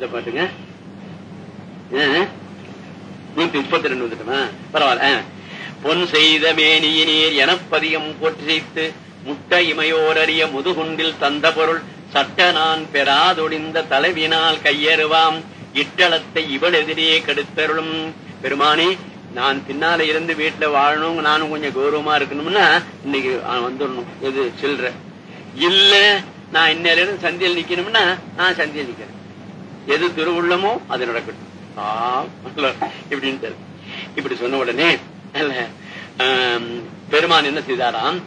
எந்த பாட்டுங்க. நூத்தி முப்பத்தி ரெண்டு வந்துட்டுமா? பரவாயில்ல பொன் செய்த மேனியினீர் எனப்பதிகம் போற்றித்து முட்ட இமையோர் முதுகுண்டில் தந்த பொருள் சட்ட நான் பெறாதொடிந்த தலைவினால் கையறுவாம். இட்டளத்தை இவள் எதிரே கெடுத்தருளும். பெருமானே நான் பின்னால இருந்து வீட்டுல வாழணும் நானும் கொஞ்சம் கௌரவமா இருக்கணும்னா இன்னைக்கு வந்துடணும். எது சில்ற இல்ல நான் இன்னையில இருந்து சந்தியில் நிக்கணும்னா நான் சந்தியில் நிக்கிறேன். எது திருவுள்ளமோ அது நடக்கட்டும். இப்படின்ட்டு இப்படி சொன்ன உடனே பெருமான் என்ன செய்தாராம்?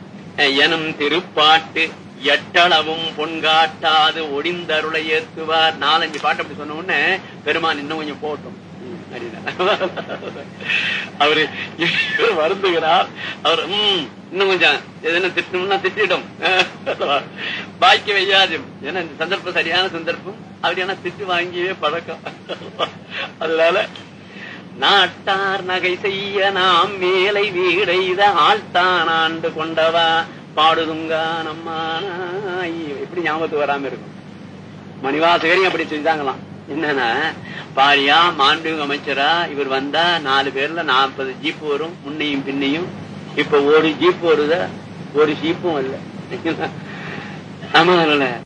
எனும் திருப்பாட்டு எட்டளவும் பொன்காட்டாது ஒடிந்தருளை ஏத்துவார். நாலஞ்சு பாட்டு அப்படி சொன்ன உடனே பெருமான் இன்னும் கொஞ்சம் போட்டும் அவரு வருந்துகிறார். அவர் உம் இன்னும் கொஞ்சம் எதுனா திட்டணும்னா திட்டிடும். பாய்க்க வையாது. ஏன்னா இந்த சந்தர்ப்பம் சரியான சந்தர்ப்பம். அவர் ஏன்னா திட்டு வாங்கியே பழக்கம். அதனால நாட்டார் நகை செய்ய நாம் மேலை வீடைத ஆழ்த்தான் ஆண்டு கொண்டவா? பாடுதுங்கா நம்மானாய் எப்படி ஞாபகத்துக்கு வராம இருக்கும். மணிவாசகரையும் அப்படி செஞ்சாங்களாம். என்னன்னா பாரியா மாண்புமிகு அமைச்சரா இவர் வந்தா நாலு பேர்ல நாற்பது ஜீப் வரும் முன்னையும் பின்னையும். இப்ப ஒரு ஜீப் வருத? ஒரு ஜீப்பும் இல்ல ஆமா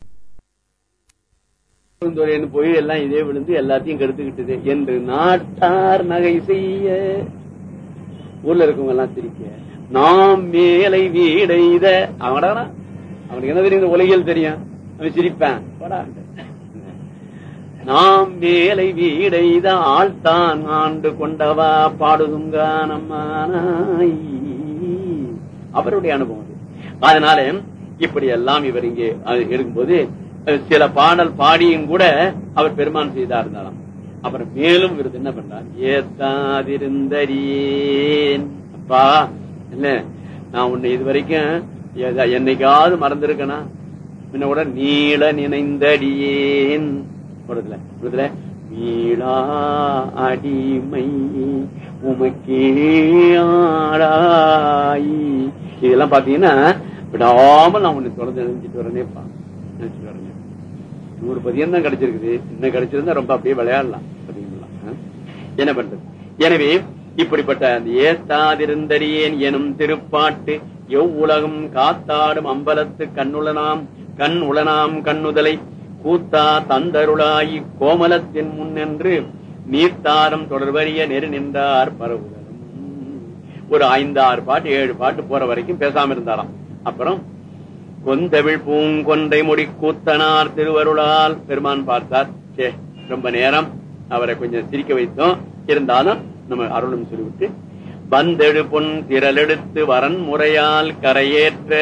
போய் எல்லாம் இதே விழுந்து எல்லாத்தையும் கெடுத்துக்கிட்டது. என்று நாட்டார் நகை செய்ய. ஊர்ல இருக்கவங்க எல்லாம் சிரிக்க. நாம் மேலை வீடைத. அவனடா அவனுக்கு என்ன தெரியும்? உலகியல் தெரியும். அவன் சிரிப்பான். நாம் மேலை வீடைத ஆழ்த்தான் ஆண்டு கொண்டவா பாடுதுங்க அவருடைய அனுபவம் அதனால இப்படி எல்லாம் இவர் இங்கே அது எடுக்கும்போது சில பாடல் பாடியும் கூட அவர் பெருமான் செய்தா இருந்தாராம் அப்புறம் மேலும் இவர் என்ன பண்றார்? ஏத்தாதிருந்தறியேன். அப்பா இல்ல நான் உன்னை இது வரைக்கும் என்னைக்காவது மறந்திருக்கனா? முன்ன கூட நீள நினைந்தடியேன். கூடத்துல கூடத்துல வீழா அடிமை உமக்கே ஆளாய். இதெல்லாம் பாத்தீங்கன்னா விடாம நான் உன்னை தொடர்ந்து நினைச்சிட்டு வரேனேப்பா நினைச்சிட்டு வரேன். நூறு பதியம் தான் கிடைச்சிருக்குது. இன்னும் கிடைச்சிருந்தா ரொம்ப அப்படியே விளையாடலாம். பாத்தீங்களா என்ன பண்றது? எனவே இப்படிப்பட்ட அந்த ஏத்தாதிருந்தடியேன் எனும் திருப்பாட்டு எவ் உலகம் காத்தாடும் அம்பலத்து கண்ணுளனாம் கண் உளனாம் கண்ணுதலை கூத்தா தந்தருளாயி கோமலத்தின் முன்னென்று நீர்த்தாரம் தொடர்வறிய நெரு நின்றார் பரவுதலும். ஒரு ஐந்து ஆறு பாட்டு ஏழு பாட்டு போற வரைக்கும் பேசாம இருந்தாராம். அப்புறம் கொந்தவிழ் பூங்கொன்றை முடி கூத்தனார் திருவருளால் பெருமான் பார்த்தார். சே ரொம்ப நேரம் அவரை கொஞ்சம் சிரிக்க வைத்தோம். இருந்தாலும் நம்ம அருளும் சொல்லிவிட்டு பந்தெடு பொன் திரளெடுத்து வரன் முறையால் கரையேற்ற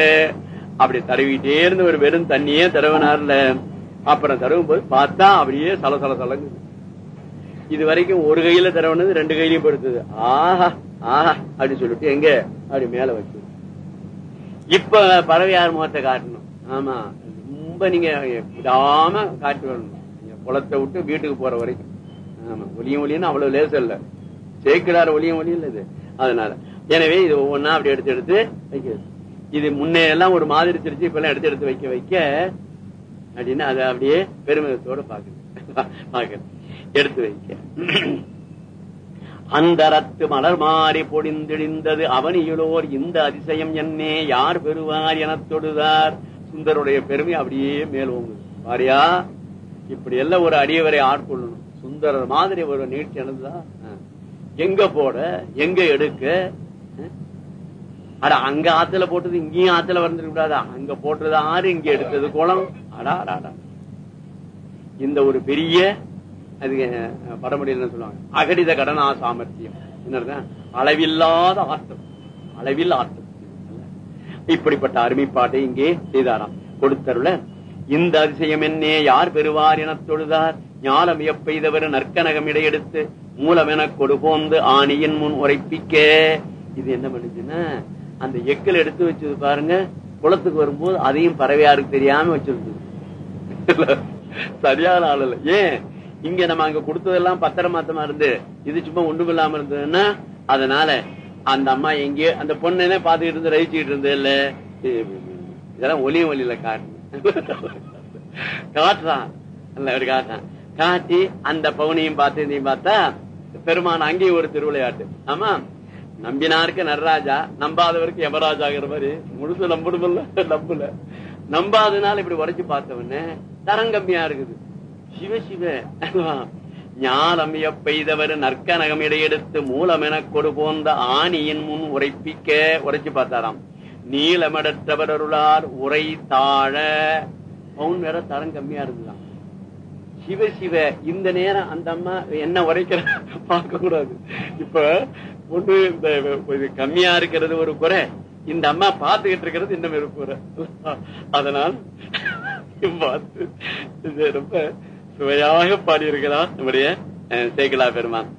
அப்படி தடவிட்டே இருந்து ஒரு வெறும் தண்ணியே தடவினார்ல. அப்புறம் தடவும் போது பார்த்தா அப்படியே சல சல சலங்குது இது வரைக்கும் ஒரு கையில தடவினது ரெண்டு கையிலையும் படுத்தது ஆஹா ஆஹா அப்படின்னு சொல்லிட்டு எங்க? அப்படி மேல வச்சு. இப்ப பறவையார் முகத்தை காட்டணும். ஆமா ரொம்ப நீங்க விடாம காட்டு வரணும். நீங்க குளத்தை விட்டு வீட்டுக்கு போற வரைக்கும். ஆமா ஒளியும் ஒளியும் அவ்வளவு லேசம் இல்ல. சேர்க்கிறார் ஒளியும் ஒளியும் இல்ல இது. அதனால. எனவே இது ஒவ்வொன்னா அப்படி எடுத்து எடுத்து வைக்கிறது. இது முன்னே எல்லாம் ஒரு மாதிரி திருச்சி இப்ப எல்லாம் எடுத்து எடுத்து வைக்க வைக்க அப்படின்னு அதை அப்படியே பெருமிதத்தோட பாக்குது பாக்குது எடுத்து வைக்க. அந்தரத்து மலர் மாறி பொடிந்திழிந்தது அவனியுளோர் இந்த அதிசயம் என்னே யார் பெறுவார் என தொடுதார். சுந்தருடைய பெருமை அப்படியே மேலோங்கு பாரியா இப்படி எல்லாம் ஒரு அடியவரை ஆட்கொள்ளணும். சுந்தரர் மாதிரி ஒரு நீட்சி எனதுதான் எங்க போட எங்க எடுக்க அட அங்க ஆத்துல போட்டது இங்கேயும் ஆத்துல வந்துருக்க கூடாதா? அங்க போட்டது ஆறு இங்க எடுத்தது குளம். அடா அடா, இந்த ஒரு பெரிய அது படமுடியில் என்ன சொல்லுவாங்க. அகடித கடனா சாமர்த்தியம். என்ன அளவில்லாத ஆர்த்தம். அளவில் ஆர்த்தம். இப்படிப்பட்ட அருமைப்பாட்டை இங்கே செய்தாராம். கொடுத்தருள இந்த அதிசயம் என்னே யார் பெறுவார் என தொழுதார்? ஞாலம் எப்பெய்தவர் நற்கனகம் இடையெடுத்து மூலம் என கொடுபோந்து ஆணியின் முன் உரைப்பிக்க. இது என்ன பண்ணுச்சுன்னா அந்த எக்கல் எடுத்து வச்சது பாருங்க குளத்துக்கு வரும்போது அதையும் பறவையாருக்கு தெரியாம வச்சிருந்தது. சரியான ஆள் இல்ல. ஏன்? இங்க நம்ம அங்க கொடுத்ததெல்லாம் பத்திரமாத்தமா இருந்து இது சும்மா ஒண்ணும் இல்லாம இருந்ததுன்னா அதனால அந்த அம்மா எங்கேயோ அந்த பொண்ணு பாத்துக்கிட்டு இருந்து ரசிச்சுக்கிட்டு இருந்தது இல்ல இதெல்லாம் ஒலியும் ஒலியில காட்டு. காட்டுறான் காட்டுறான் காட்டி அந்த பவுனையும் பார்த்து இதையும் பார்த்தா பெருமான அங்கேயும் ஒரு திருவிளையாட்டு. ஆமா? நம்பினாருக்கு நடராஜா நம்பாதவருக்கு யமராஜாங்கிற மாதிரி. முழுசு நம்பணுமில்ல நம்பல. நம்பாதனால இப்படி உரைச்சு பார்த்தவொடனே தரம் கம்மியா இருக்குது. சிவ சிவ. ஞானம் பெய்தவர் நற்கனகம் இடையெடுத்து மூலம் என கொடு போந்த ஆணியின் முன் உரைப்பிக்க உரைச்சு பார்த்தாராம். நீளமடற்றவர் அருளார் உரை தாழ. பவுன் வேற தரம் கம்மியா இருந்துதான் சிவ சிவ. இந்த நேரம் அந்த அம்மா என்ன உரைக்கிற? பார்க்க கூடாது. இப்ப ஒண்ணு இந்த கம்மியா இருக்கிறது ஒரு குறை. இந்த அம்மா பார்த்துக்கிட்டு இருக்கிறது இன்னும் ஒரு குறை. அதனால் பார்த்து ரொம்ப சுவையாக பாடியிருக்கிறார் நம்முடைய அஹ், பெருமான்.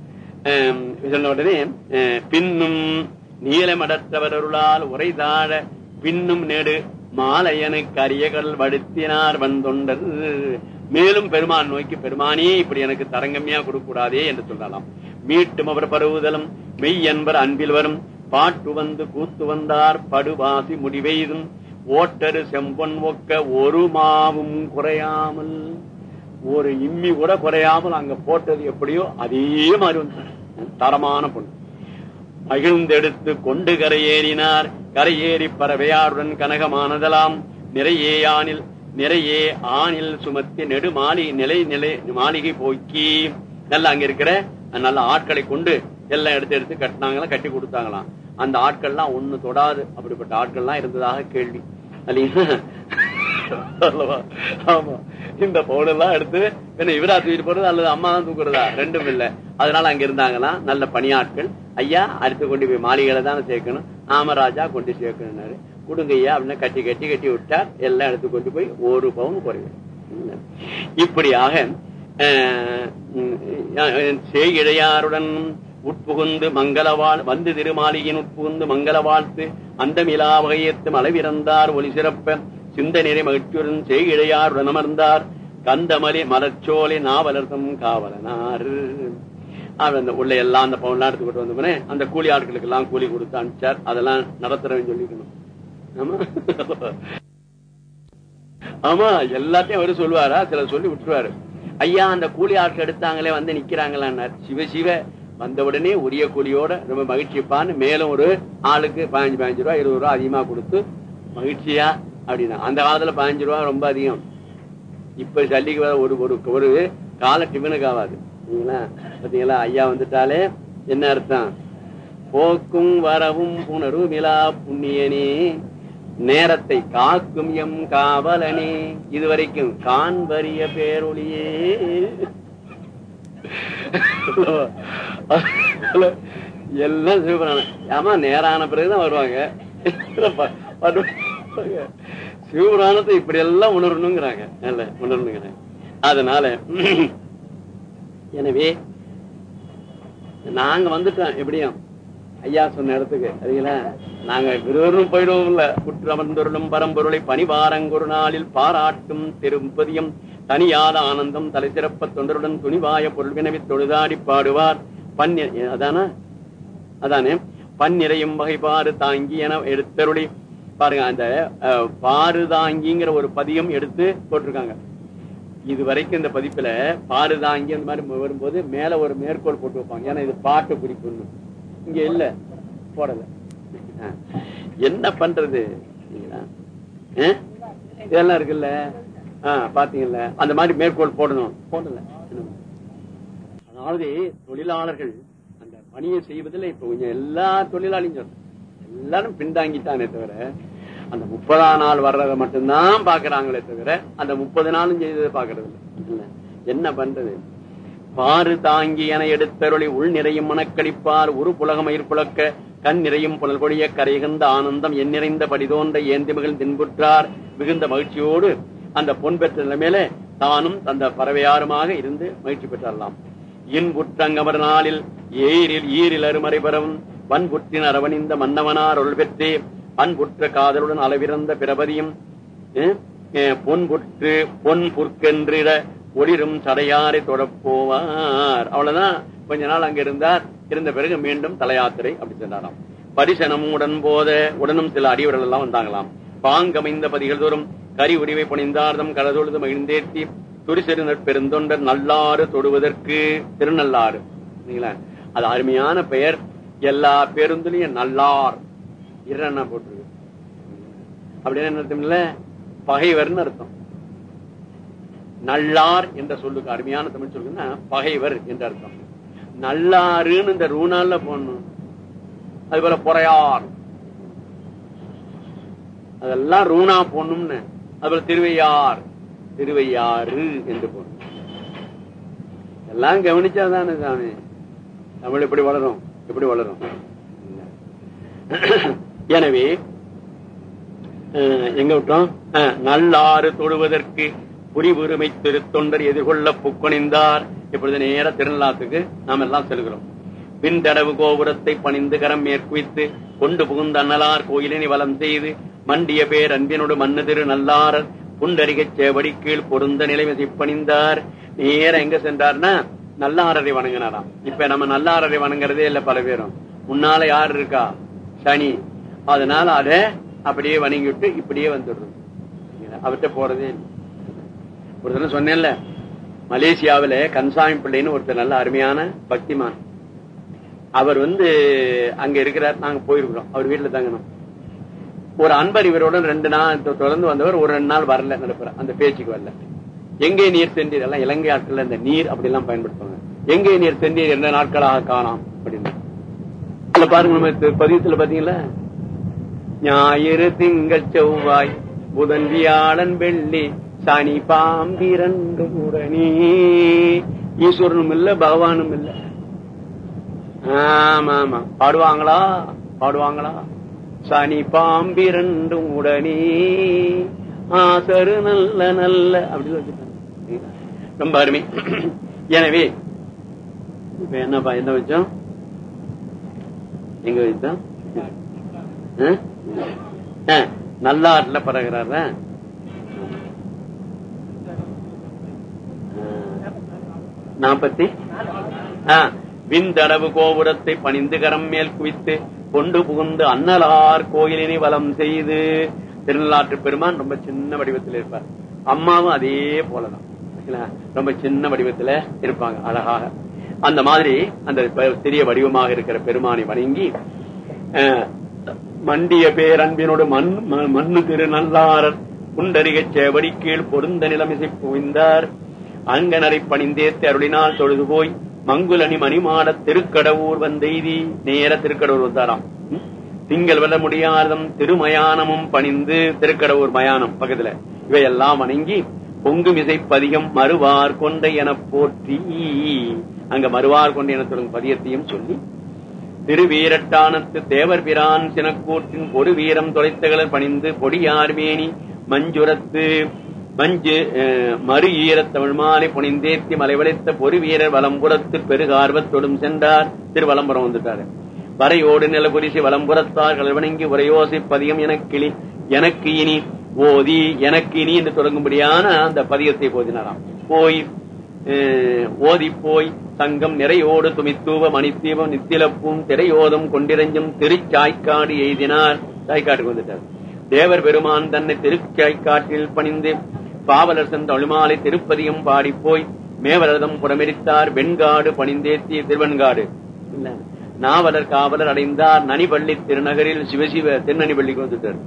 சொன்ன உடனே பின்னும் நீலமடற்றவர் உரைதாழ பின்னும் நெடு மாலையனுக்கு கரியகள் வடுத்தினார் வந்தொண்டர். மேலும் பெருமான் நோக்கி பெருமானே இப்படி எனக்கு தரங்கம்யா கொடுக்க கூடாதே என்று சொல்லலாம். மீட்டும் அவர் பரவுதலும் மெய் என்பர் அன்பில் வரும். பாட்டு வந்து கூத்து வந்தார் படுவாசி முடிவெய்தும். ஓட்டரு செம்பொன் ஒக்க ஒரு மாவும் குறையாமல். ஒரு இம்மி கூட குறையாமல் அங்க போட்டது எப்படியோ அதே மாதிரி வந்து. தரமான பொண்ணு. மகிழ்ந்தெடுத்து கொண்டு கரையேறினார். கரையேறி பறவையாருடன் கனகமானதலாம். நிறையே ஆணில் நிறையே ஆணில் சுமத்தி நெடு மாளி நிலை நிலை மாளிகை போக்கி நல்லா அங்க இருக்கிற நல்ல ஆட்களை கொண்டு எல்லாம் எடுத்து எடுத்து கட்டினாங்களாம் கட்டி கொடுத்தாங்களாம். அந்த ஆட்கள்லாம் ஒண்ணு தொடாது. அப்படிப்பட்ட ஆட்கள்லாம் இருந்ததாக கேள்வி. இந்த அல்லவா? ஆமா. இந்த பவுடெல்லாம் எடுத்து என்ன இவரா தூக்கிட்டு போறது அல்லது அம்மா தான் தூக்குறதா? ரெண்டும் இல்ல. அதனால அங்க இருந்தாங்களாம் நல்ல பணியாட்கள். ஐயா அடுத்து கொண்டு போய் மாளிகையில தானே சேர்க்கணும். ஆமராஜா கொண்டு சேர்க்கணும்னாரு. கொடுங்க ஐயா அப்படின்னு கட்டி கட்டி கட்டி விட்டார். எல்லாம் எடுத்து கொண்டு போய் ஒரு பவுன் குறையும் இப்படியாக அஹ், உட்புகுந்து மங்களவாழ் வந்து திருமாளியின் உட்புகுந்து மங்கள வாழ்த்து அந்த மிலா வகையத்து அளவிறந்தார் ஒளி சிறப்ப சிந்தனை மகிழ்ச்சியுடன் செய்கிழையாருடன் அமர்ந்தார் கந்தமலி மலச்சோலை நாவலர்தம் காவலனார். அந்த உள்ள எல்லாம் அந்த பவுன்லாம் எடுத்துக்கிட்டு வந்தோடனே அந்த கூலி ஆட்களுக்கு எல்லாம் கூலி கொடுத்து அனுப்பிச்சார். அதெல்லாம் நடத்துறவன் சொல்லிக்கணும். ஆமா. ஆமா எல்லாத்தையும் அவரு சொல்லுவாரா? சில சொல்லி விட்டுருவாரு. ஐயா அந்த கூலி ஆட்கள் எடுத்தாங்களே வந்து நிக்கிறாங்களான்னார். சிவ சிவ வந்த உடனே உரிய கூலியோட ரொம்ப மகிழ்ச்சிப்பான்னு மேலும் ஒரு ஆளுக்கு பதினஞ்சு பதினஞ்சு ரூபா இருபது ரூபா அதிகமா கொடுத்து மகிழ்ச்சியா அப்படின்னா. அந்த காலத்துல பதினஞ்சு ரூபா ரொம்ப அதிகம். இப்ப சல்லிக்கு வர ஒரு ஒரு ஒரு கால டிஃபனுக்கு ஆகாது. சரிங்களா? பாத்தீங்களா? ஐயா வந்துட்டாலே என்ன அர்த்தம்? போக்கும் வரவும் புணரும் மிலா புண்ணியனே. நேரத்தை காக்கும் எம் காவலனே. இதுவரைக்கும் காண்பரிய பேரொழியே. எல்லாம் சிவபுராணம் ஆமா நேரான பிறகுதான் வருவாங்க. சிவபுராணத்தை இப்படி எல்லாம் உணரணுங்கிறாங்க. நல்ல உணரணுங்கிறாங்க. அதனால எனவே நாங்க வந்துட்டோம் எப்படியும். ஐயா சொன்ன இடத்துக்கு சரிங்களா? நாங்க விருவரும் போயிடுவோம் இல்ல குற்றமர்ந்தொருளும் பரம்பொருளை பணிவாரங்கொரு நாளில் பாராட்டும் திருப்பதியும் தனியாத ஆனந்தம் தலை சிறப்ப தொண்டருடன் துணிவாய பொருள் வினவி தொழுதாடி பாடுவார். பன் அதானா? அதானே? பன்னிறையும் வகைப்பாறு தாங்கி என எடுத்தருளி. பாருங்க அந்த பாரு தாங்கிங்கிற ஒரு பதியம் எடுத்து போட்டிருக்காங்க. இது வரைக்கும் இந்த பதிப்புல பாரு தாங்கி அந்த மாதிரி வரும்போது மேல ஒரு மேற்கோள் போட்டு வைப்பாங்க. ஏன்னா இது பாட்டு குறிப்புன்னு. இங்க இல்ல. போடல. என்ன பண்றது? இதெல்லாம் இருக்குல்ல? பாத்தீங்கல்ல? அந்த மாதிரி மேற்கோள் போடணும். போடல. அதாவது தொழிலாளர்கள் அந்த பணியை செய்வதில் இப்ப கொஞ்சம் எல்லா தொழிலாளியும் சொல்றேன். எல்லாரும் பின்தாங்கிட்டானே தவிர அந்த முப்பதாம் நாள் வர்றதை மட்டும்தான் பாக்குறாங்களே தவிர அந்த முப்பது நாளும் செய்ததை பாக்குறது இல்லை இல்ல. என்ன பண்றது? பாரு தாங்கி என எடுத்தருளி உள் நிறையும் மனக்களிப்பார் ஒரு புலகமயிர் புழக்க கண் நிறையும் புனல் பொழிய கரைகின்ற ஆனந்தம் என் நிறைந்த படிதோன்ற ஏந்தி மகிழ் தின்புற்றார். மிகுந்த மகிழ்ச்சியோடு அந்த பொன் பெற்ற நிலைமையில தானும் அந்த பறவையாருமாக இருந்து மகிழ்ச்சி பெற்றரலாம். இன்புற்றங்கமர் நாளில் ஏரில் ஈரில் அருமறை பெறவும் வன்புற்றின் அரவணிந்த மன்னவனார் அருள் பெற்றே அன்புற்ற காதலுடன் அளவிறந்த பிரபதியும் அஹ், பொன்புற்று பொன் புற்கென்றிட ஒளிரும் தடையாரை தொடப்போவார். அவ்வளவுதான். கொஞ்ச நாள் அங்க இருந்தார். இருந்த பிறகு மீண்டும் தலையாத்திரை அப்படி சென்றாராம். பரிசனமும் உடன் போத உடனும் சில அடியவர்கள் எல்லாம் வந்தாங்களாம். பாங்கமைந்த பதிகள் தோறும் கரி உரிமை புனிந்தார்தம் கடதொழுது மகிழ்ந்தேத்தி துரிசெரு பெருந்தொண்டர் நல்லாறு தொடுவதற்கு திருநள்ளாறு. அது அருமையான பெயர். எல்லா பேருந்துலயும் நல்லார். இரண்ணா போட்டிருக்கு. அப்படின்னு என்ன அர்த்தம் இல்ல? பகைவர்னு அர்த்தம். நல்லார் என்ற சொல்லுக்கு அருமையான தமிழ் சொல்லுன்னா பகைவர் என்ற அர்த்தம். நல்லாருன்னு இந்த ரூணால போடணும். அது போல பொறையார். அதெல்லாம் ரூணா போடணும்னு. அது போல திருவையார். திருவையாறு என்று போடணும். எல்லாம் கவனிச்சாதானே சாமி. தமிழ் எப்படி வளரும்? எப்படி வளரும்? எனவே எங்க விட்டோம்? அஹ், நல்லாறு தொடுவதற்கு புரிவுரிமை திருத்தொண்டர் எதிர்கொள்ள புக்கணிந்தார். இப்பொழுது நேர திருநள்ளாத்துக்கு நாம் எல்லாம் செல்கிறோம். பின்தடவு கோபுரத்தை பணிந்து கரம் மேற்குவித்து கொண்டு புகுந்த அன்னலார் கோயிலினை வலம் செய்து மண்டிய பேர் அன்பினோடு மண்ணு திரு நல்லாரர் புண்டரிகச் சேவடி கீழ் பொருந்த நிலைமை பணிந்தார். நேர எங்க சென்றார்னா நல்லாரரை வணங்கினாராம். இப்ப நம்ம நல்லாரரை வணங்குறதே இல்ல பல பேரும். முன்னால யார் இருக்கா? சனி. அதனால அத அப்படியே வணங்கிவிட்டு இப்படியே வந்துடுறது அவர்கிட்ட போறதே இல்லை. ஒரு சொன்னேன்ல மலேசியாவில கன்சாமி பிள்ளைன்னு ஒருத்தர் நல்ல அருமையான பக்திமான். அவர் வந்து அங்க இருக்கிறார் நாங்க போயிருக்கிறோம். அவர் வீட்டுல தங்கணும். ஒரு அன்பர் இவரோட ரெண்டு நாள் தொடர்ந்து வந்தவர் ஒரு ரெண்டு நாள் வரல நடப்புற அந்த பேச்சுக்கு வரல. எங்கே நீர் சென்றீர்? எல்லாம் இலங்கை ஆட்கள் இந்த நீர் அப்படி எல்லாம் பயன்படுத்துவாங்க. எங்கே நீர் சென்றீர்? இரண்டு நாட்களாக காணாம்? அப்படின்னு. பாருங்க நம்ம தி- பாத்தீங்களா ஞாயிறு திங்கள் செவ்வாய் புதன் வியாழன் வெள்ளி தனி பாம்பிரண்டு உடனே ஈஸ்வரனும் இல்ல பகவானும் இல்ல. ஆமா ஆமா பாடுவாங்களா? பாடுவாங்களா? சனி பாம்பிரண்டும் உடனே ஆசரு நல்ல நல்ல அப்படி வச்சுட்டாங்க ரொம்ப அருமை. எனவே இப்ப என்னப்பா என்ன வச்சோம்? எங்க வச்சோம்? ஆ? ஆ, நாற்பத்தி? விந்தடவு கோபுரத்தை பணிந்து கரம் மேல் குவித்து கொண்டு புகுந்து அன்னலார் கோயிலினை வலம் செய்து திருநள்ளாற்று பெருமான் ரொம்ப சின்ன வடிவத்தில் இருப்பார். அம்மாவும் அதே போலதான். ரொம்ப சின்ன வடிவத்துல இருப்பாங்க அழகாக. அந்த மாதிரி அந்த சிறிய வடிவமாக இருக்கிற பெருமானை வணங்கி அஹ், மண்டிய பேரன்பினோடு மண் ம- மண்ணு திருநள்ளாரர் நல்லாரர் சேவடி கீழ் பொருந்த நிலமிசை புவிந்தார் அங்கனரை பணிந்தேத்து அருளினால் தொழுது போய் மங்குலனி மணிமாட திருக்கடவுர் வந்தெய்தி நேர திருக்கடவுர் வந்தாராம். திங்கள் வெல்ல முடியாதம் திருமயானமும் பணிந்து திருக்கடவுர் மயானம் பக்கத்துல. இவையெல்லாம் வணங்கி பொங்கு மிசை பதிகம் மறுவார் கொண்டை என போற்றி. அங்க மறுவார் கொண்டை என தொடங்கும் பதியத்தையும் சொல்லி. திருவீரட்டானத்து தேவர் பிரான் சினக்கூற்றின் பொறு வீரம் தொலைத்தகலர் பணிந்து பொடியார்மேனி மஞ்சுரத்து மஞ்சு அஹ், மறு ஈரத் தமிழ்மாலை புனிந்தேத்தி மலைவளைத்த பொறி வீரர் வலம்புறத்து பெருகார்வத்தொடும் சென்றார். திருவலம்புரம் வந்துட்டாரு. வரையோடு நிலபுரிசி வலம்புறத்தார் கலவணங்கி உரையோசை பதியம் எனக்கிளி எனக்கு இனி ஓதி எனக்கு இனி என்று தொடங்கும்படியான அந்த பதியத்தை போதினாராம் போய் ஓதி போய் சங்கம் நிறையோடு துமித்தூவ மணித்தீபம் நித்திலப்பும் திரையோதம் கொண்டிரஞ்சும் திருச்சாய்க்காடு எய்தினார். சாய்க்காட்டுக்கு வந்துட்டார். தேவர் பெருமான் தன்னை திருச்சாய்க்காட்டில் பணிந்து பாவலர் சென்ற திருப்பதியும் பாடிப்போய் மேவலர்தம் மேவரதம் புறமெரித்தார் வெண்காடு பணிந்தேத்திய திருவெண்காடு இல்ல நாவலர் காவலர் அடைந்தார் நனிபள்ளி திருநகரில் சிவசிவ திருநனிபள்ளிக்கு வந்துட்டார்.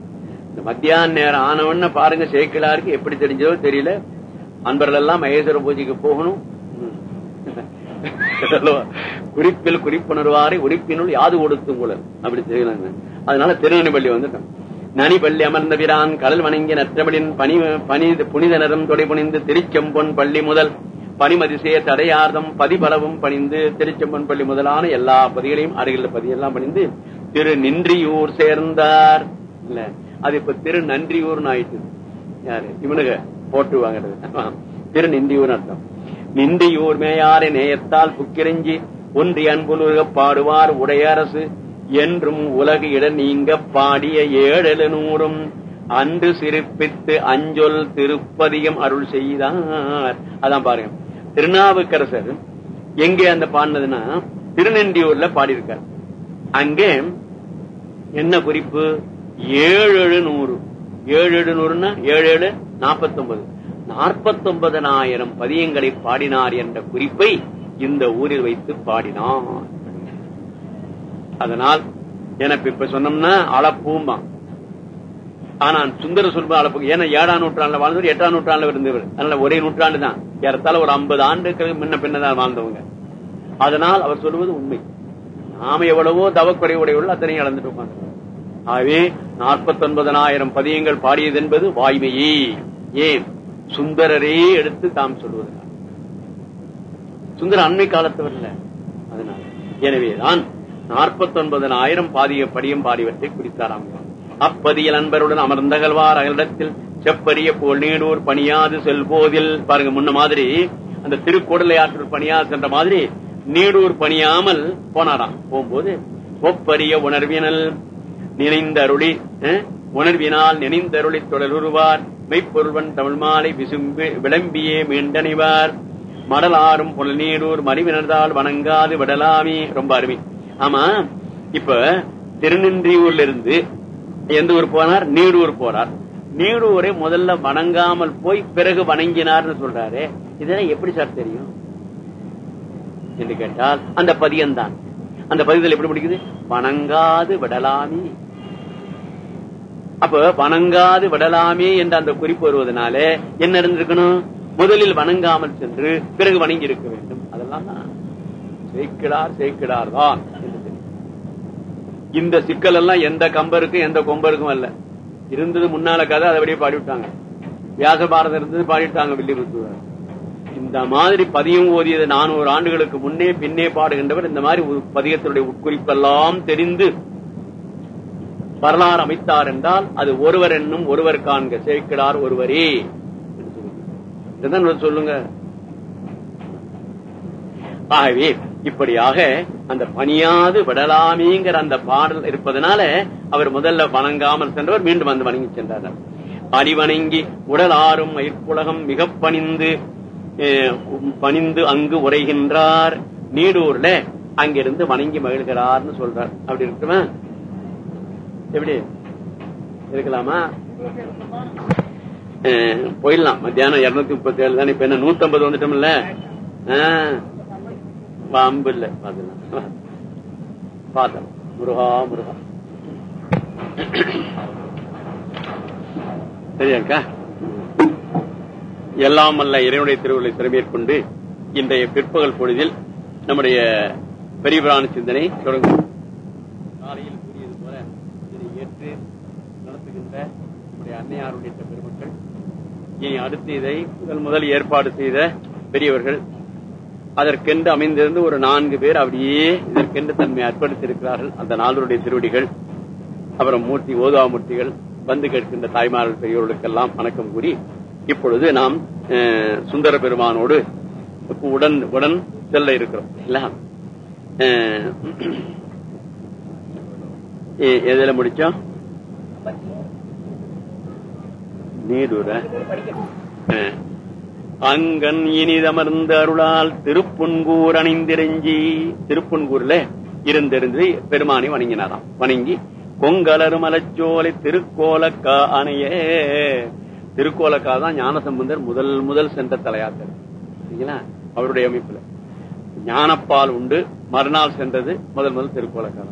இந்த மத்தியான நேரம் ஆனவன்னு பாருங்க சேக்கிலாருக்கு எப்படி தெரிஞ்சதோ தெரியல. அன்பர்கள் எல்லாம் மகேஸ்வர பூஜைக்கு போகணும். குறிப்பில் குறிப்புணர்வாரை உறுப்பினுள் யாது கொடுத்தும் கூட அப்படி தெரியல அதனால திருநெல்வேலி வந்துட்டோம் நனிபள்ளி அமர்ந்த பிரான் கடல் வணங்கி நற்றமிழின் பனி பனி புனித நிறம் தொடை புனிந்து திருச்செம்பொன் பள்ளி முதல் பனிமதிசே தடையார்தம் பதிபலவும் பணிந்து திருச்செம்பொன் பள்ளி முதலான எல்லா பதிகளையும் அருகில் பதியெல்லாம் பணிந்து திரு நின்றியூர் சேர்ந்தார். இல்ல அது இப்ப திரு நன்றியூர் ஆயிட்டு யாரு? இவனுங்க போட்டு வாங்குறது. திரு நின்றியூர் அர்த்தம். நின்றியூர் மேயாரை நேயத்தால் புக்கிரஞ்சி ஒன்றிய அன்புலுக பாடுவார் உடையரசு. என்றும் உலகு இட நீங்க பாடிய ஏழெழு நூறும் அன்று சிரிப்பித்து அஞ்சொல் திருப்பதியம் அருள் செய்தார். அதான் பாருங்க. திருநாவுக்கரசர் எங்கே அந்த பாடினதுன்னா திருநெண்டியூர்ல பாடியிருக்கார். அங்கே என்ன குறிப்பு? ஏழு ஏழு நூறு ஏழு ஏழு நூறுன்னா ஏழு ஏழு நாற்பத்தி ஒன்பது நாற்பத்தொன்பதனாயிரம் பதியங்களை பாடினார் என்ற குறிப்பை இந்த ஊரில் வைத்து பாடினார். அதனால் எனக்கு இப்ப சொன்னோம்னா அளப்பூமா ஆனா சுந்தர சொல்ப அளப்பு ஏன்னா ஏழாம் நூற்றாண்டுல வாழ்ந்தவர் எட்டாம் நூற்றாண்டுல இருந்தவர். அதனால ஒரே நூற்றாண்டு தான். ஏறத்தால ஒரு ஐம்பது ஆண்டுக்கு முன்ன பின்னதான் வாழ்ந்தவங்க. அதனால் அவர் சொல்லுவது உண்மை. நாம எவ்வளவோ தவக்குறைவுடையவர்கள் அத்தனையும் இழந்துட்டு ஆகவே நாற்பத்தி ஒன்பதனாயிரம் பதியங்கள் பாடியது என்பது வாய்மையே. ஏன்? சுந்தரரே எடுத்து தாம் சொல்வது சுந்தர அண்மை காலத்தவர் இல்ல. அதனால. எனவேதான் நாற்பத்தி ஒன்பதனாயிரம் பாதிய படியும் பாடிவற்றை குறித்தாராம். அப்பதிய அன்பருடன் அமர்ந்தகழ்வார் அகலிடத்தில் செப்பரிய போல் நீடூர் பணியாது செல்போதில். பாருங்க முன்ன மாதிரி அந்த திருக்கோடலை ஆற்றல் பணியாது சென்ற மாதிரி நீடூர் பணியாமல் போனாராம். போகும்போது ஒப்பரிய உணர்வினல் நினைந்தருளி அஹ், உணர்வினால் நினைந்தருளி தொடருவார் மெய்ப்பொருள்வன் தமிழ் மாலை விசும்பு விளம்பியே மீண்டணிவார். மடலாரும் புலநீடூர் மறிவினர்தால் வணங்காது விடலாமே. ரொம்ப அருமை. ஆமா இப்ப திருநின்றியூர்ல இருந்து எந்த ஊர் போனார்? நீடூர் போறார். நீடூரை முதல்ல வணங்காமல் போய் பிறகு வணங்கினார்னு சொல்றாரு. இதெல்லாம் எப்படி சார் தெரியும்? என்று கேட்டால் அந்த பதியம்தான் அந்த பதியத்தில் எப்படி முடிக்குது? வணங்காது விடலாமே. அப்ப வணங்காது விடலாமே என்ற அந்த குறிப்பு வருவதனால என்ன இருந்திருக்கணும்? முதலில் வணங்காமல் சென்று பிறகு வணங்கி இருக்க வேண்டும். அதெல்லாம் தான். சேர்க்கிறார் சேர்க்கிறார் தான் இந்த சிக்கல் எல்லாம் எந்த கம்பருக்கும் எந்த கொம்பருக்கும் அல்ல. இருந்தது முன்னால கதை அதை அப்படியே பாடிவிட்டாங்க. வியாச பாரதம் இருந்தது பாடிவிட்டாங்க வில்லிபுத்தூர் இந்த மாதிரி பதியம் ஓதியது நானூறு ஆண்டுகளுக்கு முன்னே பின்னே பாடுகின்றவர் இந்த மாதிரி ஒரு பதியத்தினுடைய உட்குறிப்பெல்லாம் தெரிந்து வரலாறு அமைத்தார் என்றால் அது ஒருவர் என்னும் ஒருவர் காண்க. சேர்க்கிறார் ஒருவரே இதுதான் சொல்லுங்க. ஆகவே இப்படியாக அந்த பணியாது விடலாமேங்கிற அந்த பாடல் இருப்பதனால அவர் முதல்ல வணங்காமல் சென்றவர் மீண்டும் வந்து வணங்கி சென்றார் அடிவணங்கி உடல் ஆறும் மயிர்ப்புலகம் மிக பணிந்து அஹ், பணிந்து அங்கு உரைகின்றார். நீடூர்ல அங்கிருந்து வணங்கி மகிழ்கிறார்னு சொல்றார். அப்படி இருக்குமா? எப்படி? இருக்கலாமா? அஹ், போயிடலாம். மத்தியானம் இருநூத்தி முப்பத்தி ஏழு தானே. இப்ப என்ன நூத்தி ஐம்பது வந்துட்டோம்ல? ஆஹ், பாம்பு இல்ல பாத்துலாம் பார்த்தோம் முருகா. முருகா சரியாக்கா எல்லாம் அல்ல இறைவனுடைய திருவுகளை திறமேற்கொண்டு இன்றைய பிற்பகல் பொழுதில் நம்முடைய பெரியபிரான சிந்தனை தொடங்கும். காலையில் கூறியது போல இதை ஏற்று நடத்துகின்ற நம்முடைய அன்னையாருடைய பெருமக்கள் இனி அடுத்து இதை முதல் முதல் ஏற்பாடு செய்த பெரியவர்கள் அதற்கென்று அமைந்திருந்து ஒரு நான்கு பேர் அப்படியே இதற்கென்று தன்மை அர்ப்பணித்திருக்கிறார்கள். அந்த நால்வருடைய திருவடிகள் அப்புறம் மூர்த்தி ஓதுவாமூர்த்திகள் வந்து கேட்கின்ற தாய்மார்கள் பெரியவர்களுக்கெல்லாம் வணக்கம் கூறி இப்பொழுது நாம் சுந்தர பெருமானோடு உடன் உடன் செல்ல இருக்கிறோம். இல்ல? அஹ், எ- எதுல முடிச்சோம் அஹ். அங்கன் இனிதமர்ந்த அருளால் திருப்புன்கூர் அணிந்திருஞ்சி. திருப்புன்கூர்ல இருந்திருந்து பெருமானை வணங்கினாராம். வணங்கி கொங்கலரு மலச்சோலை திருக்கோலக்கா அணைய. திருக்கோலக்கா தான் ஞானசம்பந்தர் முதல் முதல் சென்ற தலையாத்தர் சரிங்களா? அவருடைய அமைப்புல. ஞானப்பால் உண்டு. மறுநாள் சென்றது முதல் முதல் திருக்கோலக்கா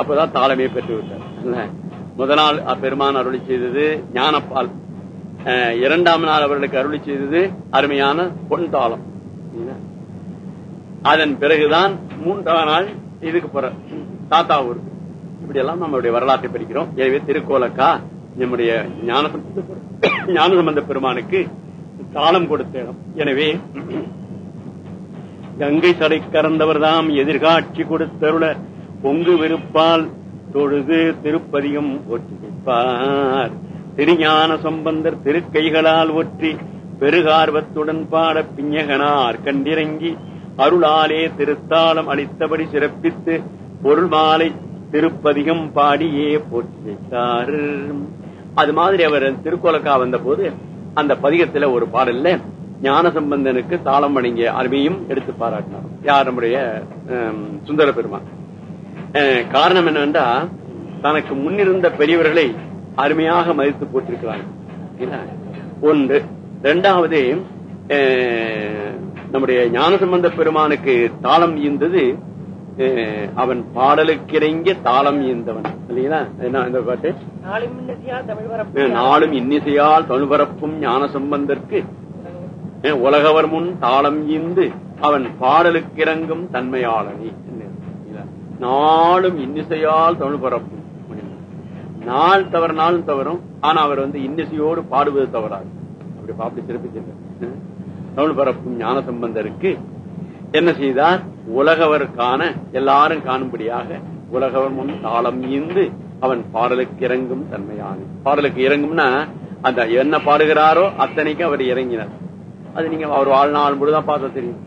அப்பதான் தாளமே பெற்று விட்டார் முதல் நாள் பெருமான் அருளி செய்தது ஞானப்பால். இரண்டாம் நாள் அவர்களுக்கு அருளி செய்தது அருமையான பொன் தாளம். அதன் பிறகுதான் மூன்றாம் நாள் இதுக்கு போற தாத்தா ஊருக்கு இப்படி எல்லாம் நம்மளுடைய வரலாற்றை படிக்கிறோம். எனவே திருக்கோலக்கா நம்முடைய ஞான ஞானசம்பந்த பெருமானுக்கு தாளம் கொடுத்த இடம். எனவே கங்கை சடை கறந்தவர்தாம் எதிர்காட்சி கொடுத்தருள பொங்கு வெறுப்பால் தொழுது திருப்பதியும் ஒற்றி வைப்பார். திருஞான சம்பந்தர் திருக்கைகளால் ஒற்றி பெருகார்வத்துடன் பாட பிஞகனார் கண்டிறங்கி அருளாலே திருத்தாளம் அளித்தபடி சிறப்பித்து பொருள் மாலை திருப்பதிகம் பாடியே போற்றி வைத்தார் அது மாதிரி அவர் திருக்கோலக்கா வந்த போது அந்த பதிகத்துல ஒரு பாடல்ல ஞானசம்பந்தனுக்கு தாளம் வணங்கிய அருமையும் எடுத்து பாராட்டினார். யார் நம்முடைய ஹம், சுந்தர பெருமான் காரணம் என்னவென்றா தனக்கு முன்னிருந்த பெரியவர்களை அருமையாக மதித்து போட்டிருக்கிறாங்க இல்ல? ஒன்று. ரெண்டாவது அஹ், நம்முடைய ஞானசம்பந்த பெருமானுக்கு தாளம் ஈந்தது அவன் பாடலுக்கிறங்கிய தாளம் ஈந்தவன். இல்லைங்களா? என்ன இந்த பாட்டு? நாளும் தமிழ் இன்னிசையால் ஞான சம்பந்தற்கு உலகவர் முன் தாளம் ஈந்து அவன் பாடலுக்கிறங்கும் தன்மையாளனி. நாளும் இன்னிசையால் தொழுபரப்பும் நாள் தவறு நாளும் தவறும். ஆனா அவர் வந்து இன்னிசையோடு பாடுவது தவறாது. அப்படி பாப்பி சிறப்பிச்சிருக்க தமிழ் பரப்பும் ஞான சம்பந்தருக்கு என்ன செய்தார்? உலகவர் காண எல்லாரும் காணும்படியாக உலகவர் முன் தாளம் ஈந்து அவன் பாடலுக்கு இறங்கும் தன்மையான. பாடலுக்கு இறங்கும்னா அந்த என்ன பாடுகிறாரோ அத்தனைக்கும் அவர் இறங்கினார். அது நீங்க அவர் வாழ்நாள் முழுதான் பார்த்தா தெரியும்.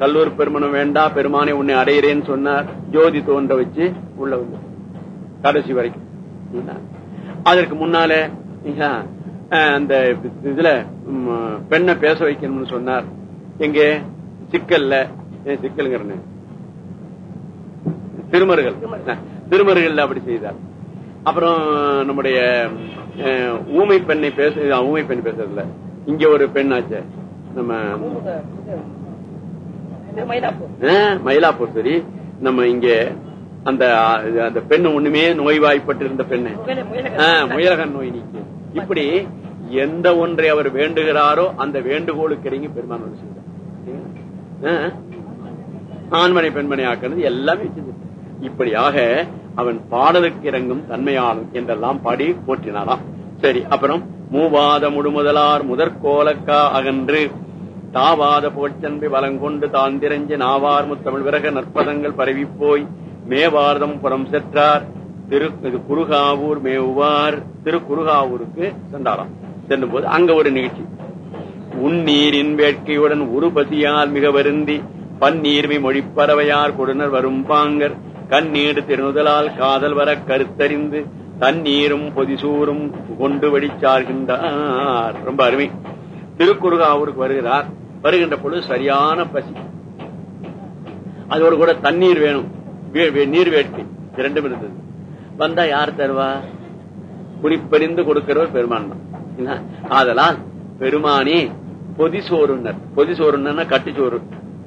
கல்லூர் பெருமனும் வேண்டா பெருமானை உன்னை அடையிறேன்னு சொன்னார். ஜோதி தோன்ற வச்சு உள்ள வந்து கடைசி வரைக்கும். அதற்கு முன்னால அந்த இதுல ம், பெண்ணை பேச வைக்கணும்னு சொன்னார் எங்க சிக்கல்ல ஏன் திருமருகள் திருமருகள் அப்படி செய்தார் அப்புறம் நம்முடைய அஹ், ஊமை பெண்ணை பேச ஊமை பெண் பேசுறதுல இங்க ஒரு பெண் ஆச்சு நம்ம மயிலாப்பூர் அஹ், மயிலாப்பூர் சரி நம்ம இங்க அந்த அந்த பெண்ணு ஒண்ணுமே நோய்வாய்ப்பட்டு இருந்த பெண்ணு முயலகன். நோய் நீக்கி. இப்படி எந்த ஒன்றை அவர் வேண்டுகிறாரோ அந்த வேண்டுகோளுக்கு இறங்கி பெருமான்? ஆண்மனை பெண்மனை ஆக்கிறது எல்லாமே இப்படியாக அவன் பாடலுக்கு இறங்கும் தன்மையாளன் என்றெல்லாம் பாடி போற்றினாராம். சரி அப்புறம் மூவாத முழுமுதலார் முதற்கோலக்கா அகன்று தாவாத போச்சன்பை வலங்கொண்டு தான் திரஞ்சு நாவார் முத்தமிழ் விரக நற்பதங்கள் பரவி போய் மேவாரதம் புறம் செற்றார். திரு இது குருகாவூர் மேவுவார் திரு குருகாவூருக்கு சென்றாராம். செல்லும் போது அங்க ஒரு நிகழ்ச்சி. உன்னீரின் வேட்கையுடன் உருபதியால் மிக வருந்தி பன்னீர்மை மொழிப்பறவையார் கொடுனர் வரும் பாங்கர். கண்ணீடு திருநுதலால் காதல் வர கருத்தறிந்து தண்ணீரும் பொதிசூரும் கொண்டு வடிச்சார்கின்றார் ரொம்ப அருமை. திருக்குறுகாவூருக்கு வருகிறார். வருகின்ற பொழுது சரியான பசி. அதோடு கூட தண்ணீர் வேணும். நீர் வேட்கை. இரண்டும் இருந்தது. வந்தா யார் தருவா? குறிப்பறிந்து கொடுக்கிறவர் பெருமான் தான். அதெல்லாம் பெருமானே பொதி சோறுனர் பொதிசோறுனர் பொதிசோறுன்னா கட்டிச்சோறு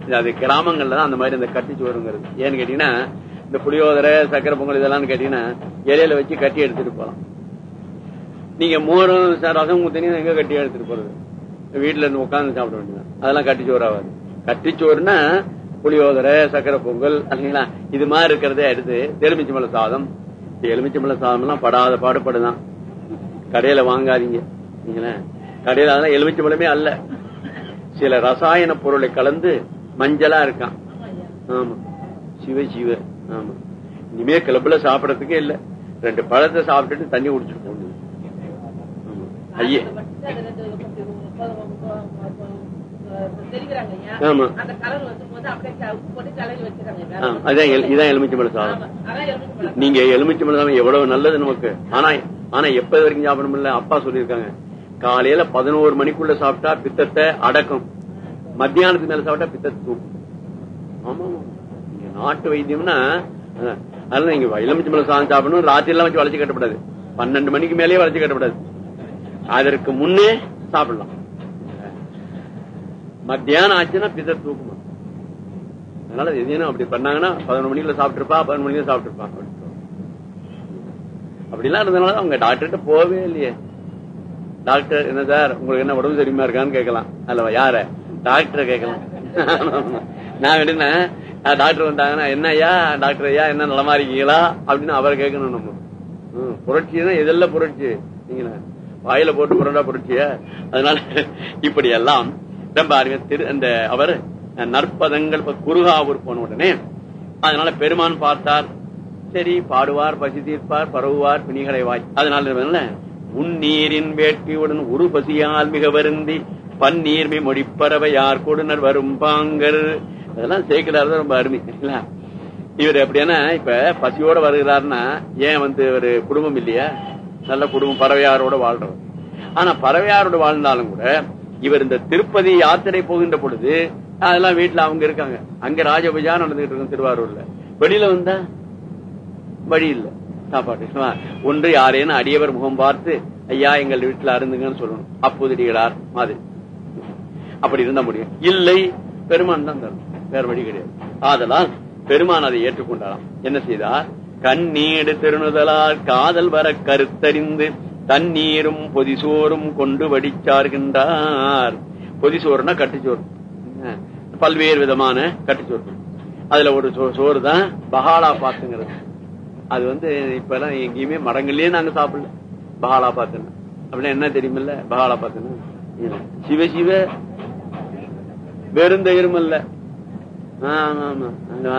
இது அது கிராமங்கள்ல தான் அந்த மாதிரி இந்த கட்டிச்சோறுங்கிறது ஏன்னு கேட்டீங்கன்னா இந்த புளியோதரை சக்கரை பொங்கல் இதெல்லாம் கேட்டீங்கன்னா இலையில வச்சு கட்டி எடுத்துட்டு போலாம். நீங்க மோரும் ரசம் ஊத்தனையும் எங்க கட்டி எடுத்துட்டு போறது? வீட்டுல இருந்து உட்கார்ந்து சாப்பிட வேண்டியது அதெல்லாம் கட்டிச்சோறு ஆகாது கட்டிச்சோறுனா புளியோதரை சக்கரை பொங்கல் இல்லைங்களா இது மாதிரி இருக்கிறதே எடுத்து எலுமிச்சம்பழ சாதம். இந்த எலுமிச்சம்பழ சாதம் எல்லாம் படாத பாடுபடுதான். கடையில வாங்காதீங்க. கடையில அதெல்லாம் எலுமிச்சம்பழமே அல்ல. சில ரசாயன பொருளை கலந்து மஞ்சளா இருக்கான். ஆமா. சிவ சிவ. ஆமா. இனிமே கிளப்புல சாப்பிடறதுக்கே இல்ல. ரெண்டு பழத்தை சாப்பிட்டுட்டு தண்ணி குடிச்சிட்டு போகணும். ஐயே. ஆமா. அதான் இதான் எலுமிச்சம்பழ சாதம். எலுமிச்சம்பழம். நீங்க எலுமிச்சம்பழம் சாதம் எவ்வளவு நல்லது நமக்கு. ஆனா ஆனா எப்ப வரைக்கும் சாப்பிட முடியல அப்பா சொல்லியிருக்காங்க. காலையில பதினோரு மணிக்குள்ள சாப்பிட்டா பித்தத்தை அடக்கும். மத்தியானத்துக்கு மேல சாப்பிட்டா பித்தத்தை தூக்கும். ஆமா. இங்க நாட்டு வைத்தியம்னா அதனால நீங்க எலுமிச்சம்பழம் சாதம் சாப்பிடணும். ராத்திரி எல்லாம் வச்சு வளைச்சு கட்டக்கூடாது பன்னெண்டு மணிக்கு மேலேயே வளைச்சு கட்டக்கூடாது அதற்கு முன்னே சாப்பிடலாம். மத்தியானம் ஆச்சுன்னா பிதர் தூக்குமா? அதனால எதையும் அப்படி பண்ணாங்கன்னா பதினொன்று மணிக்குள்ள சாப்பிட்டுருப்பா பதினொன்று மணிக்கு சாப்பிட்டுருப்பா. அப்படிலாம் இருந்தனால அவங்க டாக்டர்கிட்ட போகவே இல்லையே. டாக்டர் என்ன சார் உங்களுக்கு என்ன உடம்பு சரியுமா இருக்கான்னு கேட்கலாம். அல்லவா யார? டாக்டரை கேட்கலாம். நான் என்ன டாக்டர் வந்தாங்கன்னா என்ன ஐயா டாக்டர் ஐயா என்ன நலமா இருக்கீங்களா? அப்படின்னு அவரை கேட்கணும் நம்ம. ம், புரட்சின்னா எதெல்லாம் புரட்சி? நீங்களா. வாயில போட்டு புரண்டா புரட்சிய? அதனால இப்படி எல்லாம் ரொம்ப அருமையா திரு அந்த அவர் நற்பதங்கள் குருகாவூர் போன உடனே அதனால பெருமான் பார்த்தார். சரி பாடுவார் பசி தீர்ப்பார் பரவுவார் பிணிகளை வாய். அதனால உன்னீரின் வேட்கையுடன் ஒரு பசியால் மிக வருந்தி பன்னீர்மை மொழிப்பறவை யார் கொடுனர் வரும் பாங்கர். அதெல்லாம் சேர்க்கிறார் ரொம்ப அருமை இல்லைங்களா? இவர் எப்படின்னா இப்ப பசியோட வருகிறாருன்னா ஏன் வந்து ஒரு குடும்பம் இல்லையா? நல்ல குடும்பம் பறவையாரோட வாழ்றவர். ஆனா பறவையாரோட வாழ்ந்தாலும் கூட இவர் இந்த திருப்பதி யாத்திரை போகின்ற பொழுது அதெல்லாம் வீட்டுல அவங்க இருக்காங்க. அங்க ராஜபூஜா நடந்துகிட்டு இருக்கும் திருவாரூர்ல. வெளியில வந்தா வழி இல்ல. சாப்பாடு ஒன்று யாரேன்னு அடியவர் முகம் பார்த்து ஐயா எங்கள் வீட்டுல அருந்துங்கன்னு சொல்லணும். அப்போதிடுகிறார் மாதிரி. அப்படி இருந்தா முடியும். இல்லை பெருமான் தான் தரும். வேற வழி கிடையாது. ஆதலால் பெருமான் அதை ஏற்றுக்கொண்டாராம். என்ன செய்தார்? கண்ணீடு திருணுதலால் காதல் வர கருத்தறிந்து தண்ணீரும் பொதிசோறும் கொண்டு வடிச்சார்கின்றார். பொதிசோறுனா கட்டுச்சோறு. பல்வேறு விதமான கட்டுச்சோறு. அதுல ஒரு சோ- சோறு தான் பஹாலா பாத்துங்கிறது அது வந்து இப்ப எல்லாம் எங்கேயுமே மடங்கள்லயே நாங்க சாப்பிடல. பஹாலா பாத்துனா அப்படின்னா என்ன தெரியுமில்ல? பஹாலா பாத்துனா சிவ சிவ வெறும் தயிரும் இல்ல ஆமா ஆமா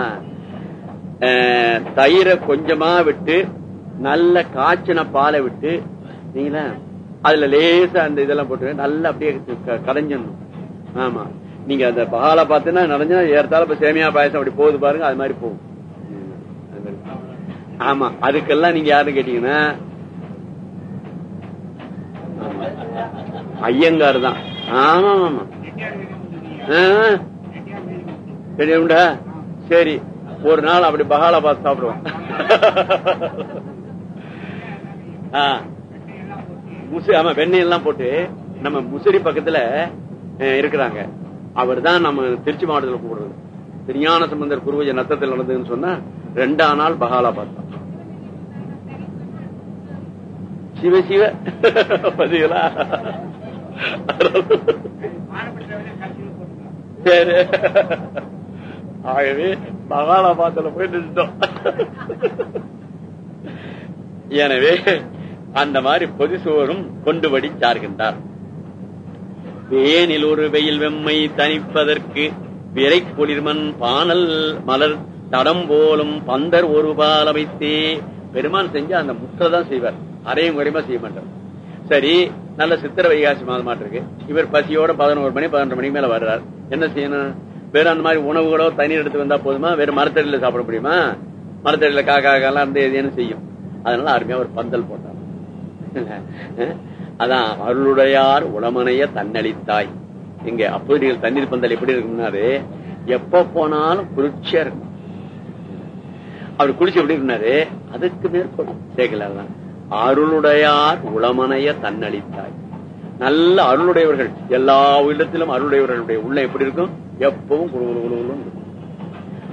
தயிரை கொஞ்சமா விட்டு நல்ல காய்ச்சின பாலை விட்டு சரிங்களா அதுல லேசா அந்த இதெல்லாம் போட்டு நல்லா அப்படியே க- கடைஞ்சிடணும். ஆமா. நீங்க அந்த பகால பாத்தீங்கன்னா நடஞ்சா ஏறத்தால இப்ப சேமியா பாயசம் அப்படி போகுது பாருங்க அது மாதிரி போகும். ஆமா. அதுக்கெல்லாம் நீங்க யாருன்னு கேட்டீங்கன்னா ஆமா. ஐயங்கார் தான். ஆமா ஆமா தெரியும்டா? சரி. ஒரு நாள் அப்படி பகாலா பார்த்து சாப்பிடுவோம். ஆ. முசு ஆமா வெண்ணெய் எல்லாம் போட்டு நம்ம முசிறி பக்கத்துல இருக்கிறாங்க. அவர் தான் நம்ம திருச்சி மாவட்டத்தில் கூப்பிடுறது. திருஞான சம்பந்தர் குருவஜ நத்தத்தில் நடந்ததுன்னு சொன்னா ரெண்டாம் நாள் பகாலா பார்த்தோம் சிவ சிவ. பாத்தீங்களா? சரி. ஆகவே மகாலாபாத்துல போய் போயிட்டு எனவே அந்த மாதிரி பொதிசோறும் கொண்டு வடி சார்கின்றார் வேனில் ஒரு வெயில் வெம்மை தணிப்பதற்கு விரை குளிர்மன் பானல் மலர் தடம் போலும் பந்தர் ஒரு பால் அமைத்தே. பெருமான் செஞ்சு அந்த முற்றை தான் செய்வார். அரையும் குறையுமா செய்ய மாட்டார். சரி நல்ல சித்திர வைகாசி மாதமா இருக்கு இவர் பசியோட பதினோரு மணி பதினொன்று மணிக்கு மேல வர்றார். என்ன செய்யணும்? வேற அந்த மாதிரி உணவுகளோ தண்ணீர் எடுத்து வந்தா போதுமா? வேற மரத்தடியில சாப்பிட முடியுமா? மரத்தடியில காக்கா எல்லாம் இருந்து எதுன்னு செய்யும். அதனால அருமையா ஒரு பந்தல் போட்டார். அதான் அருளுடையார் உளமனைய தன்னளித்தாய். இங்க அப்படி தண்ணீர் பந்தல் எப்படி இருக்கும்னாரு எப்ப போனாலும் குளிர்ச்சியா இருக்கும். அவர் குளிச்சு எப்படி இருந்தாரு அதுக்கு மேற்கொள் சேர்க்கலாம் அருளுடையார் உளமனைய தன்னளித்தாய். நல்ல அருளுடையவர்கள் எல்லா இடத்திலும் அருளுடையவர்களுடைய உள்ள எப்படி இருக்கும்? எப்பவும் குழு இருக்கும்.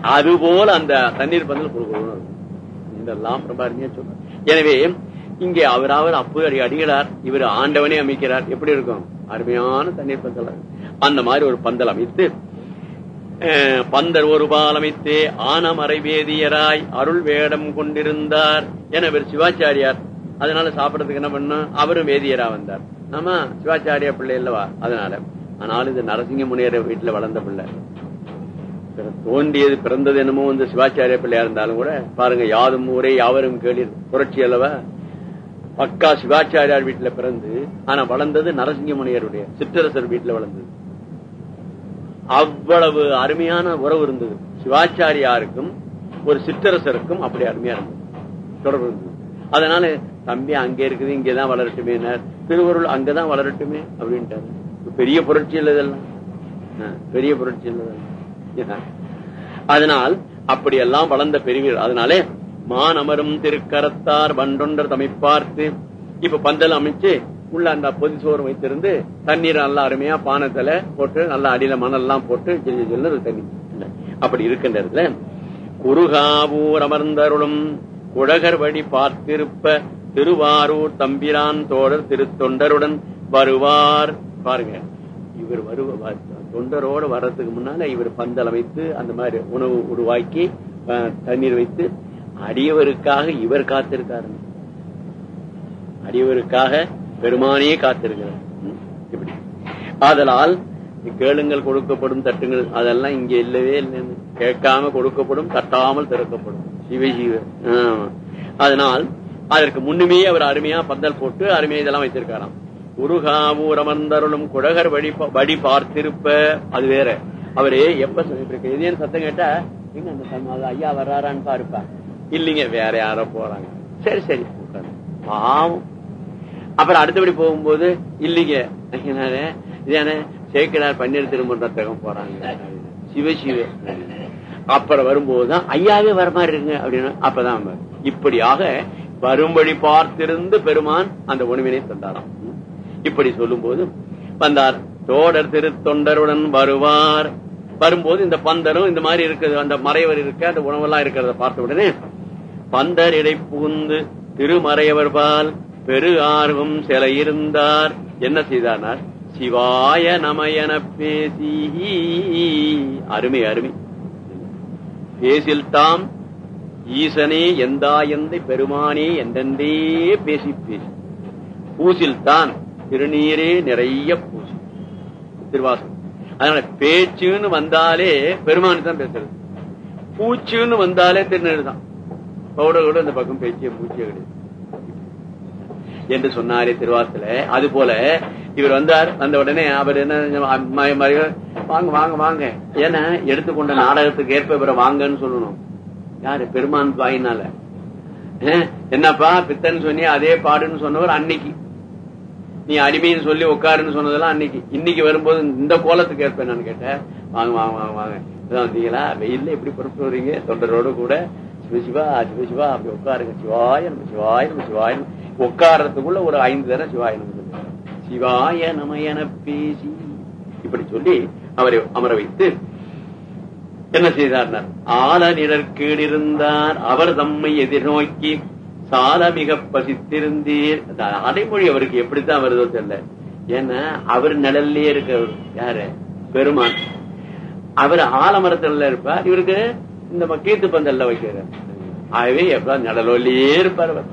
அதுபோல அந்த தண்ணீர் பந்தல் குழு இருக்கும். இதெல்லாம் ரொம்ப அருமையா சொல்ற எனவே இங்கே அவர் அப்பு அப்போ அடிகிறார் இவர் ஆண்டவனே அமைக்கிறார். எப்படி இருக்கும்? அருமையான தண்ணீர் பந்தல். அந்த மாதிரி ஒரு பந்தல் அமைத்து பந்தர் ஒரு பால் அமைத்து ஆனமறை வேதியராய் அருள் வேடம் கொண்டிருந்தார். என இவர் சிவாச்சாரியார். அதனால சாப்பிடறதுக்கு என்ன பண்ணும் அவரும் வேதியரா வந்தார். ஆமா சிவாச்சாரியா பிள்ளை இல்லவா? அதனால. ஆனால் இது நரசிங்க முனியர் வீட்டுல வளர்ந்த பிள்ளை. தோண்டியது தோன்றியது பிறந்தது என்னமோ இந்த சிவாச்சாரிய பிள்ளையா இருந்தாலும் கூட பாருங்க யாதும் ஊரே யாவரும் கேளீர் புரட்சி அல்லவா? பக்கா சிவாச்சாரியார் வீட்டுல பிறந்து ஆனா வளர்ந்தது நரசிங்கமுனியருடைய சிற்றரசர் வீட்டுல வளர்ந்தது. அவ்வளவு அருமையான உறவு இருந்தது. சிவாச்சாரியாருக்கும் ஒரு சிற்றரசருக்கும் அப்படி அருமையா இருந்தது. தொடர்பு இருந்தது. அதனால தம்பி அங்கே இருக்குது இங்கேதான் வளரட்டுமே திருவருள் அங்கதான் வளரட்டுமே அப்படின்ட்டாரு. பெரிய புரட்சி இல்லை இதெல்லாம். பெரிய புரட்சி இல்லை அதனால் அப்படியெல்லாம் வளர்ந்த பெரியவர் அதனாலே மானமரும் திருக்கரத்தார் வண்டொண்டர் தமி பார்த்து இப்ப பந்தல் அமைச்சு உள்ள அந்த பொது சோறு வைத்திருந்து தண்ணீர் நல்லா அருமையா பானத்துல போட்டு நல்லா அடியில மணல்லாம் போட்டு ஜெல்லு ஜெல்லு தண்ணி அப்படி இருக்கின்ற இடத்துல குருகாவூர் அமர்ந்தருளும் குழகர் வழி பார்த்திருப்ப திருவாரூர் தம்பிரான் தோழர் திருத்தொண்டருடன் வருவார். பாருங்க இவர் வருவார் தொண்டரோட வர்றதுக்கு முன்னால இவர் பந்தல் அமைத்து அந்த மாதிரி உணவு உருவாக்கி தண்ணீர் வைத்து அடியவருக்காக இவர் காத்திருக்காரு. அடியவருக்காக பெருமானே காத்திருக்கிறார். இப்படி. ஆதலால் கேளுங்கள் கொடுக்கப்படும் தட்டுங்கள் அதெல்லாம் இங்க இல்லவே இல்லைன்னு கேட்காம கொடுக்கப்படும் தட்டாமல் திறக்கப்படும். சிவ சிவ. அதனால் அதற்கு முன்னுமே அவர் அருமையா பந்தல் போட்டு அருமையா இதெல்லாம் வைத்திருக்காராம். உருகாவூர் அமர்ந்தருளும் குழகர் வழி வழி பார்த்திருப்ப அது வேற. அவரு எப்ப சொல்லிட்டு இருக்கு எதையும் சத்தம் கேட்டா எங்க அந்த ஐயா வர்றாரான்னு பாருப்பா. இல்லைங்க வேற யாரோ போறாங்க. சரி சரி பாவம். அப்புறம் அடுத்தபடி போகும்போது இல்லைங்க. என்னது, இது பன்னீர் திருமன்றத்தகம் போறாங்க. சிவ அப்புறம் வரும்போதுதான் ஐயாவே வர மாதிரி இருக்குங்க அப்படின்னு. அப்பதான் இப்படியாக வரும்படி பார்த்திருந்து பெருமான் அந்த உணவினை தந்தாராம். இப்படி சொல்லும்போது வந்தார். தோடர் திருத்தொண்டருடன் வருவார். வரும்போது இந்த பந்தரும் இந்த மாதிரி இருக்கிறது அந்த மறைவர் இருக்க அந்த உணவெல்லாம் இருக்கிறத பார்த்த உடனே பந்தர் இடை புகுந்து திருமறையவர் பால் பெரு ஆர்வம் சில இருந்தார் என்ன செய்தார் சிவாய நமயன பேசி. அருமை அருமை. பேசில் தாம் ஈசனே எந்தா எந்தை பெருமானே எந்தெந்தே பேசி பேசி பூசில் தான் திருநீரே நிறைய பூசி. திருவாசம் அதனால பேச்சுன்னு வந்தாலே பெருமானு தான் பேசுறது. பூச்சுன்னு வந்தாலே திருநீர் தான். பவுடர் கூட இந்த பக்கம் பேச்சிய பூச்சிய கிடையாது. என்று சொன்னாரே திருவாசல. அது போல இவர் வந்தார் வந்த உடனே அவர் என்ன வாங்க வாங்க வாங்க. ஏன்னா எடுத்துக்கொண்ட நாடகத்துக்கு ஏற்ப இவரை வாங்கன்னு சொல்லணும். யாரு? பெருமான் பாயினால அஹ், என்னப்பா பித்தன் சொன்னி அதே பாடுன்னு சொன்னவர் அன்னைக்கு. நீ அடிமைன்னு சொல்லி உட்காருன்னு சொன்னதெல்லாம் அன்னைக்கு. இன்னைக்கு வரும்போது இந்த கோலத்துக்கு ஏற்ப என்னன்னு கேட்டேன் வாங்க வாங்க வாங்க வாங்க. இதான் வந்தீங்களா? வெயில்ல எப்படி பொறுப்பு வர்றீங்க தொண்டரோடு கூட சிவசிவா சிவசிவா அப்படி உட்காருங்க. சிவாய நம்ம சிவாய நம்ம சிவாய உட்காரத்துக்குள்ள ஒரு ஐந்து தடவை சிவாய நம்ம சிவாய நம என பேசி. இப்படி சொல்லி அவரை அமர வைத்து என்ன செய்தார் ஆல நிழற்கீழிருந்தார் அவர் தம்மை எதிர்நோக்கி சால மிக பசித்திருந்தீர். அந்த அடைமொழி அவருக்கு எப்படித்தான் வருதோ தெரியல. ஏன்னா அவர் நிழல்லே இருக்கிறவர். யாரு? பெருமான். அவர் ஆலமரத்துல இருப்பார். இவருக்கு இந்த ம- பந்தல்ல வைக்கிறார் ஆகவே எப்ப நிழலோலியே இருப்பார் அவர்.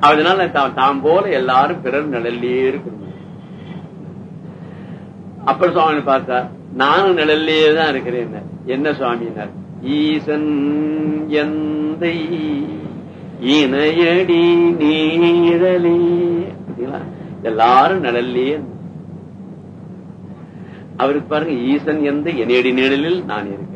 அதனால தாம் போல எல்லாரும் பிறர் நிழல்லே இருக்கணும் அப்பர் சுவாமி பார்த்தா நானும் நிழல்லே தான் இருக்கிறேன். என்ன சுவாமினார்? ஈசன் எந்தை இணையடி நீழலே எல்லாரும் நிழல்லே. அவருக்கு பாருங்க ஈசன் எந்த இணையடி நிழலில் நான் இருக்கிறேன்.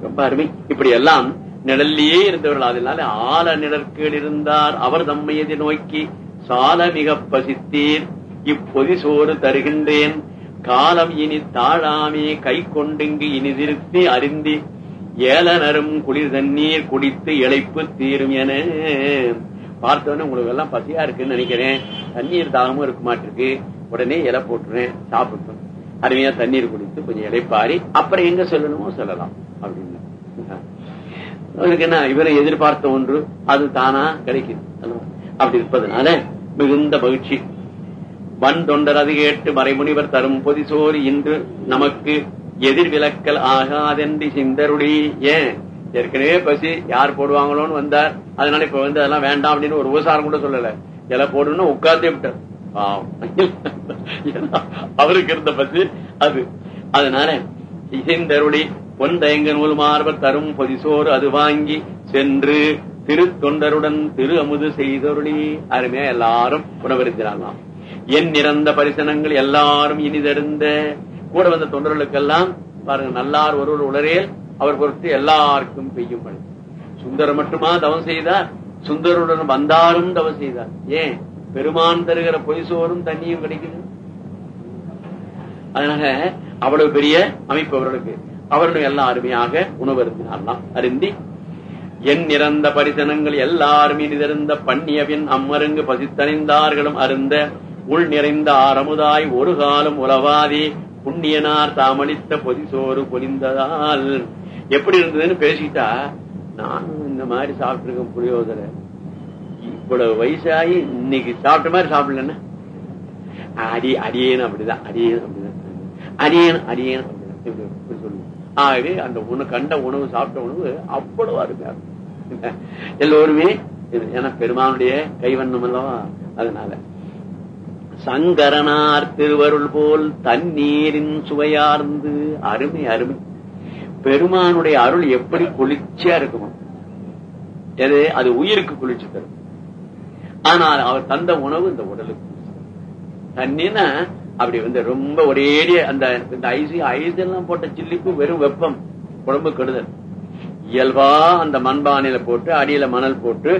ரொம்ப அருமை இப்படி எல்லாம் நிழல்லையே இருந்தவர்கள். அதனால ஆல நிழற்கீழ் இருந்தார். அவர் தம்மையதை நோக்கி சால மிக பசித்தீர் இப்பொதி சோறு தருகின்றேன். காலம் இனி தாழாமே கை கொண்டுங்கு இனி திருத்தி அறிந்தி ஏலனரும் குளிர் தண்ணீர் குடித்து இளைப்பு தீரும் என. பார்த்தோன்னே உங்களுக்கு எல்லாம் பசியா இருக்குன்னு நினைக்கிறேன். தண்ணீர் தாகமும் இருக்க மாட்டிருக்கு உடனே இலை போட்டுறேன் சாப்பிட்டோம். அருமையா தண்ணீர் குடித்து கொஞ்சம் இடைப்பாரி அப்புறம் எங்க சொல்லணுமோ சொல்லலாம் அப்படின்னு. அவருக்கு என்ன இவரை எதிர்பார்த்த ஒன்று அது தானா கிடைக்குது அப்படி இருப்பதனால மிகுந்த மகிழ்ச்சி. வன் தொண்டர் அது கேட்டு மறைமுனிவர் தரும் பொதிசோறு இன்று நமக்கு எதிர்விலக்கல் ஆகாதென்று சிந்தருடி ஏன்? ஏற்கனவே பசி யார் போடுவாங்களோன்னு வந்தார். அதனால இப்ப வந்து அதெல்லாம் வேண்டாம் அப்படின்னு ஒரு உபசாரம் கூட சொல்லல. எல்லாம் போடணும்னு உட்கார்ந்தே விட்டார். அவருக்கு இருந்த பசு அது. அதனால இசைந்தருளி பொன் தயங்க நூல் மார்பர் தரும் பொதிசோறு அது வாங்கி சென்று திருத்தொண்டருடன் திரு அமுது செய்தருளி. அருமையா எல்லாரும் உணவருந்தினாலாம் என் நிறந்த பரிசனங்கள் எல்லாரும் இனிதருந்த கூட வந்த தொண்டர்களுக்கெல்லாம் பாருங்க நல்லார் ஒருவர் உளரேல் அவர் பொறுத்து எல்லாருக்கும் பெய்யும் பணி. சுந்தரம் மட்டுமா தவம் செய்தார்? சுந்தருடன் வந்தாரும் தவம் செய்தார். ஏன்? பெருமான் தருகிற பொய்சோறும் தண்ணியும் கிடைக்குது. அதனால அவ்வளவு பெரிய அமைப்பு அவர்களுக்கு. அவர்கள் எல்லாம் அருமையாக உணவு அருந்தினார்லாம் அருந்தி. என் நிறந்த பரிசனங்கள் எல்லாரும் இனிதிருந்த பண்ணியவின் அம்மருங்கு பசித்தணிந்தார்களும் அருந்த உள் நிறைந்த ஆரமுதாய் ஒரு காலம் உலவாதி. புண்ணியனார் தாமளித்த பொதிசோறு பொலிந்ததால். எப்படி இருந்ததுன்னு பேசிட்டா நானும் இந்த மாதிரி சாப்பிட்டிருக்கேன் புரியோதரை இவ்வளவு வயசாகி இன்னைக்கு சாப்பிட்ட மாதிரி சாப்பிடலன்னா? அடி அடியேன் அப்படிதான் அடியேன் அப்படிதான். அடியேன் அடியேன் அப்படிதான். சொல்லுவோம். ஆகவே அந்த உணவு கண்ட உணவு சாப்பிட்ட உணவு அவ்வளவு அருமையா இருக்கும். எல்லோருமே ஏன்னா பெருமானுடைய கைவண்ணம் அல்லவா? அதனால. சங்கரனார் திருவருள் போல் தண்ணீரின் சுவையார்ந்து அருமை அருமை. பெருமானுடைய அருள் எப்படி குளிர்ச்சியா இருக்குமோ? எது? அது உயிருக்கு குளிர்ச்சி தரும். ஆனால் அவர் தந்த உணவு இந்த உடலுக்கு. தண்ணினா அப்படி வந்து ரொம்ப ஒரேடிய அந்த இந்த ஐசி ஐஸ் எல்லாம் போட்ட சில்லிக்கு வெறும் வெப்பம் உடம்பு கெடுதல். இயல்பா அந்த மண்பானையில போட்டு அடியில மணல் போட்டு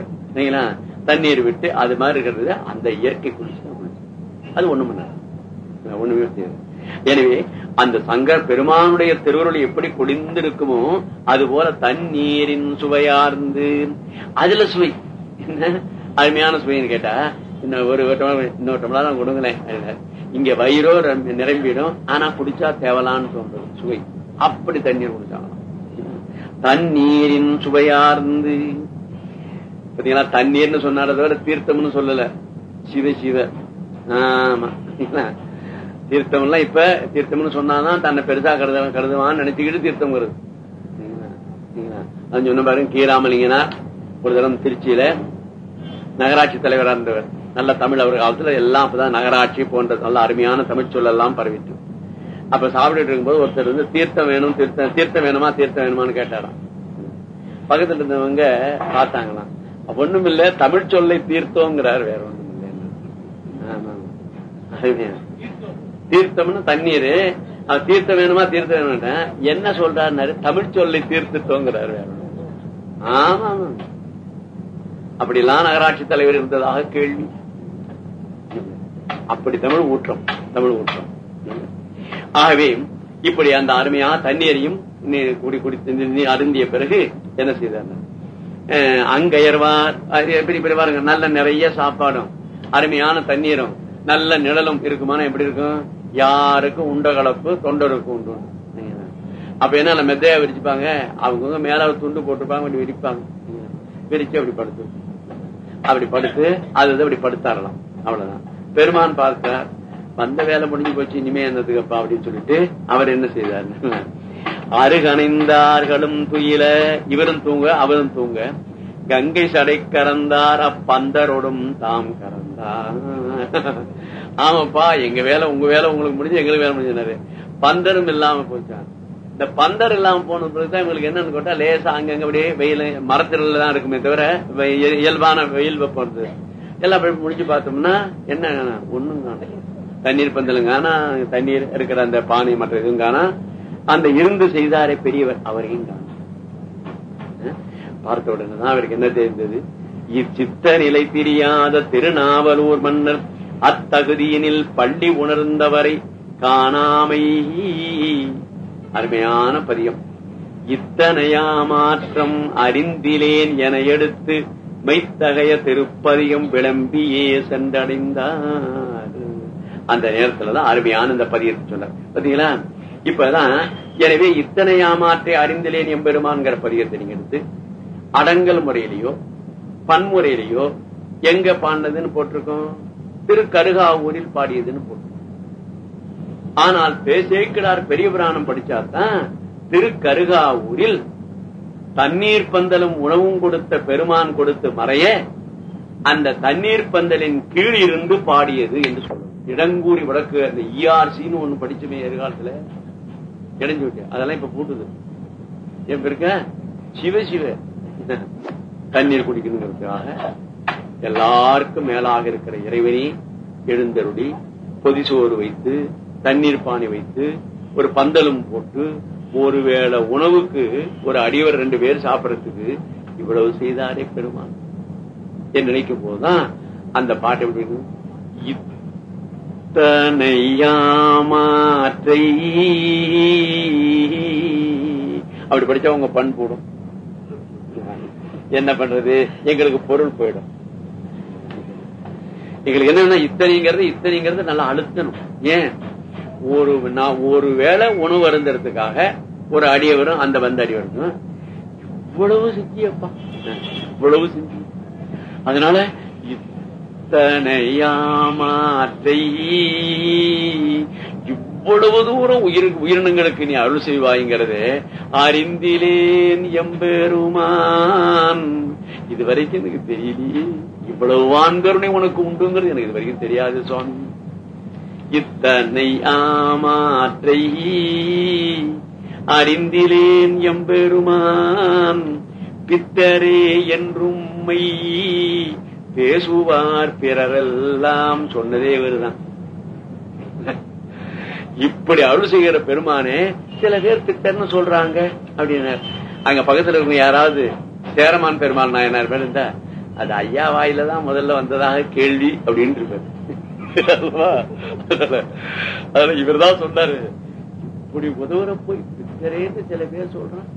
தண்ணீர் விட்டு அது மாதிரி இருக்கிறது அந்த இயற்கை குளிச்சு அது ஒண்ணு பண்ணாது. ஒண்ணுமே செய்யாது. எனவே அந்த சங்கர் பெருமானுடைய திருவுருள் எப்படி குடிந்திருக்குமோ அது போல தண்ணீரின் சுவையார்ந்து அதுல சுவை. என்ன? அருமையான சுவைன்னு கேட்டா இன்னும் ஒரு டம்ளர் இன்னொரு டம்ளர் தான் கொடுங்களேன். இங்க வயிறோ நிரம்பிடும். ஆனா குடிச்சா தேவலான்னு தோன்றது சுவை. அப்படி தண்ணீர் குடிச்சாங்க தண்ணீரின் சுவையார்ந்து. பாத்தீங்களா? தண்ணீர்னு சொன்னாரத விட தீர்த்தம்னு சொல்லல. சிவ சிவ. ஆமா. தீர்த்தம் எல்லாம் இப்ப தீர்த்தம்னு சொன்னாதான் தன்னை பெருசா கருத கருதுவான்னு நினைச்சுக்கிட்டு தீர்த்தம் வருது. அது சொன்ன பாருங்க கீராமலிங்கனா ஒரு தரம் திருச்சியில நகராட்சி தலைவரா இருந்தவர் நல்ல தமிழ் அவர் காலத்துல எல்லாம் அப்பதான் நகராட்சி போன்ற நல்ல அருமையான தமிழ் சொல்லெல்லாம் பரவிட்டு. அப்ப சாப்பிட்டுட்டு இருக்கும்போது ஒருத்தர் வந்து தீர்த்தம் வேணும் தீர்த்தம் தீர்த்தம் வேணுமா தீர்த்தம் வேணுமான்னு கேட்டாராம். பக்கத்துல இருந்தவங்க பார்த்தாங்களாம். அப்ப ஒண்ணும் இல்ல தமிழ் சொல்லை தீர்த்தோங்கிறார் வேற ஒண்ணும் இல்லை. ஆமா தீர்த்தம்னு தண்ணீர். அவர் தீர்த்தம் வேணுமா தீர்த்தம் வேணும்னா என்ன சொல்றாருனாரு தமிழ் சொல்லை தீர்த்துட்டோங்கிறாரு வேற ஆமா ஆமா. அப்படிலாம் நகராட்சி தலைவர் இருந்ததாக கேள்வி. அப்படி தமிழ் ஊற்றம் தமிழ் ஊற்றம். ஆகவே இப்படி அந்த அருமையா தண்ணீரையும் குடி குடி அருந்திய பிறகு என்ன செய்தார்? அஹ் அங்கயர்வார் எப்படி பாருங்க நல்ல நிறைய சாப்பாடும் அருமையான தண்ணீரும் நல்ல நிழலும் இருக்குமானா எப்படி இருக்கும்? யாருக்கும் உண்ட கலப்பு தொண்டருக்கும் உண்டு. அப்ப என்ன மெத்தையா விரிச்சுப்பாங்க? அவங்க மேல துண்டு போட்டுப்பாங்க அப்படி விரிப்பாங்க. விரிச்சு அப்படி படுத்து. அப்படி படுத்து அது வந்து அப்படி படுத்தாரலாம். அவ்வளவுதான். பெருமான் பார்த்தார் வந்த வேலை முடிஞ்சு போச்சு இனிமே என்னதுக்கப்பா அப்படின்னு சொல்லிட்டு அவர் என்ன செய்தார்? அருகணைந்தார்களும் துயில இவரும் தூங்க அவரும் தூங்க. கங்கை சடை கறந்தார் அப்பந்தரோடும் தாம் கறந்தார். ஆமாப்பா எங்க வேலை உங்க வேலை உங்களுக்கு முடிஞ்சு எங்களுக்கு வேலை முடிஞ்சினாரு பந்தரும் இல்லாம போச்சான் இந்த பந்தர் இல்லாம போன பிறகுதான் இவங்களுக்கு என்னன்னு கேட்டா லேசா அங்கங்க அப்படியே வெயில் மரத்திரல தான் இருக்குமே தவிர இயல்பான வெயில் போறது எல்லாம் அப்படி முடிஞ்சு பார்த்தோம்னா என்ன ஒண்ணும் காணும் தண்ணீர் பந்தலும் காணா தண்ணீர் இருக்கிற அந்த பானை மற்ற இதுவும் காணா. அந்த இருந்து செய்தாரே பெரியவர் அவரையும் காணும் பார்த்த உடனே தான் அவருக்கு என்ன தெரிந்தது? இச்சித்த நிலை பிரியாத திருநாவலூர் மன்னர் அத்தகுதியினில் பள்ளி உணர்ந்தவரை காணாமை. அருமையான பதியம். இத்தனையா மாற்றம் அறிந்திலேன் என எடுத்து மெய்த்தகைய திருப்பதியம் விளம்பியே சென்றடைந்தார். அந்த நேரத்துலதான் அருமையான இந்த பதியத்தை சொன்னார். பாத்தீங்களா? இப்பதான் எனவே இத்தனை ஏமாற்றை அறிந்திலேன் எம்பெருமான்கிற பதியத்தை நீங்க எடுத்து அடங்கல் முறையிலேயோ பன்முறையிலேயோ எங்க பாடினதுன்னு போட்டிருக்கோம்? திரு கருகாவூரில் பாடியதுன்னு போட்டிருக்கோம். ஆனால் பேசேக்கிடார் பெரிய புராணம் படிச்சாதான் திருக்கருகாவூரில் தண்ணீர் பந்தலும் உணவும் கொடுத்த பெருமான் கொடுத்து மறைய அந்த தண்ணீர் பந்தலின் கீழ் இருந்து பாடியது என்று சொல்லும் இடங்கூடி வடக்கு அந்த இஆர்சின்னு ஒண்ணு படிச்சுமே எதிர்காலத்துல. இடைஞ்சு விட்டேன். அதெல்லாம் இப்ப பூட்டுது. என் இருக்க சிவ சிவ. தண்ணீர் குடிக்கணுங்கிறதுக்காக எல்லாருக்கும் மேலாக இருக்கிற இறைவனி எழுந்தருடி பொதிசோறு வைத்து தண்ணீர் பானை வைத்து ஒரு பந்தலும் போட்டு ஒருவேளை உணவுக்கு ஒரு அடியவர் ரெண்டு பேர் சாப்பிடறதுக்கு இவ்வளவு செய்தாரே பெருமான். என்று நினைக்கும் போதுதான் அந்த பாட்டு எப்படி இத்தனை யாமாற்றை அப்படி படிச்சா உங்க பண் போடும். என்ன பண்றது? எங்களுக்கு பொருள் போயிடும். எங்களுக்கு என்னன்னா இத்தனைங்கிறது இத்தனைங்கிறது நல்லா அழுத்தணும். ஏன்? ஒரு நான் ஒரு வேளை உணவு அருந்துறதுக்காக ஒரு அடியவரும் அந்த வந்த அடியவரும் இவ்வளவு செஞ்சியப்பா இவ்வளவு செஞ்சு அதனால இத்தனையாமாற்றை இவ்வளவு தூரம் உயிர் உயிரினங்களுக்கு நீ அருள் செய்வாய்ங்கிறது அறிந்திலேன் எம்பெருமான். இது வரைக்கும் எனக்கு தெரியலையே. இவ்வளவு வான்கருணை உனக்கு உண்டுங்கிறது எனக்கு இது வரைக்கும் தெரியாது சுவாமி. இத்தனை ஆமாற்றை அறிந்திலேன் எம்பெருமான். பித்தரே என்றும்மை பேசுவார் பிறரெல்லாம் சொன்னதே இவருதான். இப்படி அருள் செய்கிற பெருமானே சில பேர் பித்தர்னு சொல்றாங்க அப்படின்னார். அங்க பக்கத்துல இருக்க யாராவது சேரமான் பெருமாள் நாயனார் பேர் இருந்தா அது ஐயா வாயில தான் முதல்ல வந்ததாக கேள்வி அப்படின்னு இருப்பாரு. அல்லவா? இவர் இவர்தான் சொன்னாரு இப்படி உதவுற போய் பித்தரேன்னு சில பேர் சொல்றான்.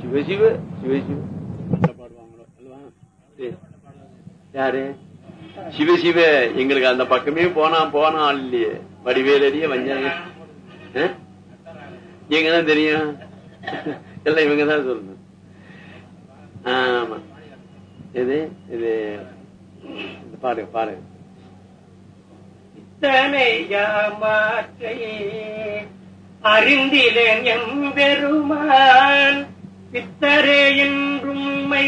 சிவசிவ சிவசிவ பாடுவாங்களோ அல்லவா யாரு? சிவசிவ எங்களுக்கு அந்த பக்கமே போனா போனா இல்லையே. வடிவேலடிய வஞ்சாங்க. எங்கதான் தெரியும். எல்லாம் இவங்க தான் சொல்லணும். ஆமா. இது இது இது பாருங்க பாருங்க. இத்தனை யாமாற்றை அறிந்திலேன் எம்பெருமான் பித்தரே என்றும்மை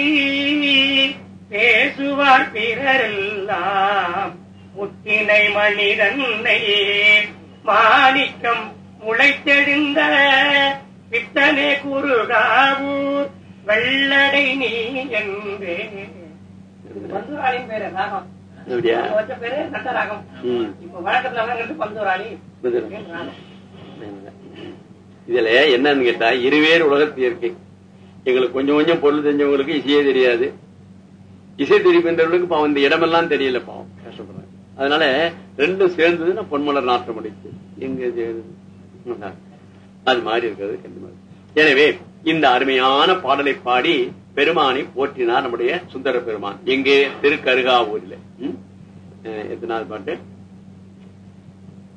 பேசுவார் பிறரெல்லாம். முத்தினை மனிதன்னை மாணிக்கம் முளைத்தெழுந்த பித்தனே குருகாவூர் வெள்ளடை நீ என்றே. பந்துராளின் பேரு ராகம் இதுல என்னன்னு கேட்டா இருவேறு உலகத்து இயற்கை. எங்களுக்கு கொஞ்சம் கொஞ்சம் பொருள் தெரிஞ்சவங்களுக்கு இசையே தெரியாது. இசை தெரிவின்றவர்களுக்கு பாவம் இந்த இடமெல்லாம் தெரியல பாவம். கஷ்டப்படுறாங்க. அதனால ரெண்டும் சேர்ந்ததுன்னா பொன்மலர் நாட்டம் அடிச்சு எங்க அது மாதிரி இருக்கிறது கண்டிப்பா. எனவே இந்த அருமையான பாடலை பாடி பெருமானை போற்றினார் நம்முடைய சுந்தர பெருமான். எங்கே? திருக்கருகாவூரில். அஹ் எத்தனாவது பாட்டு?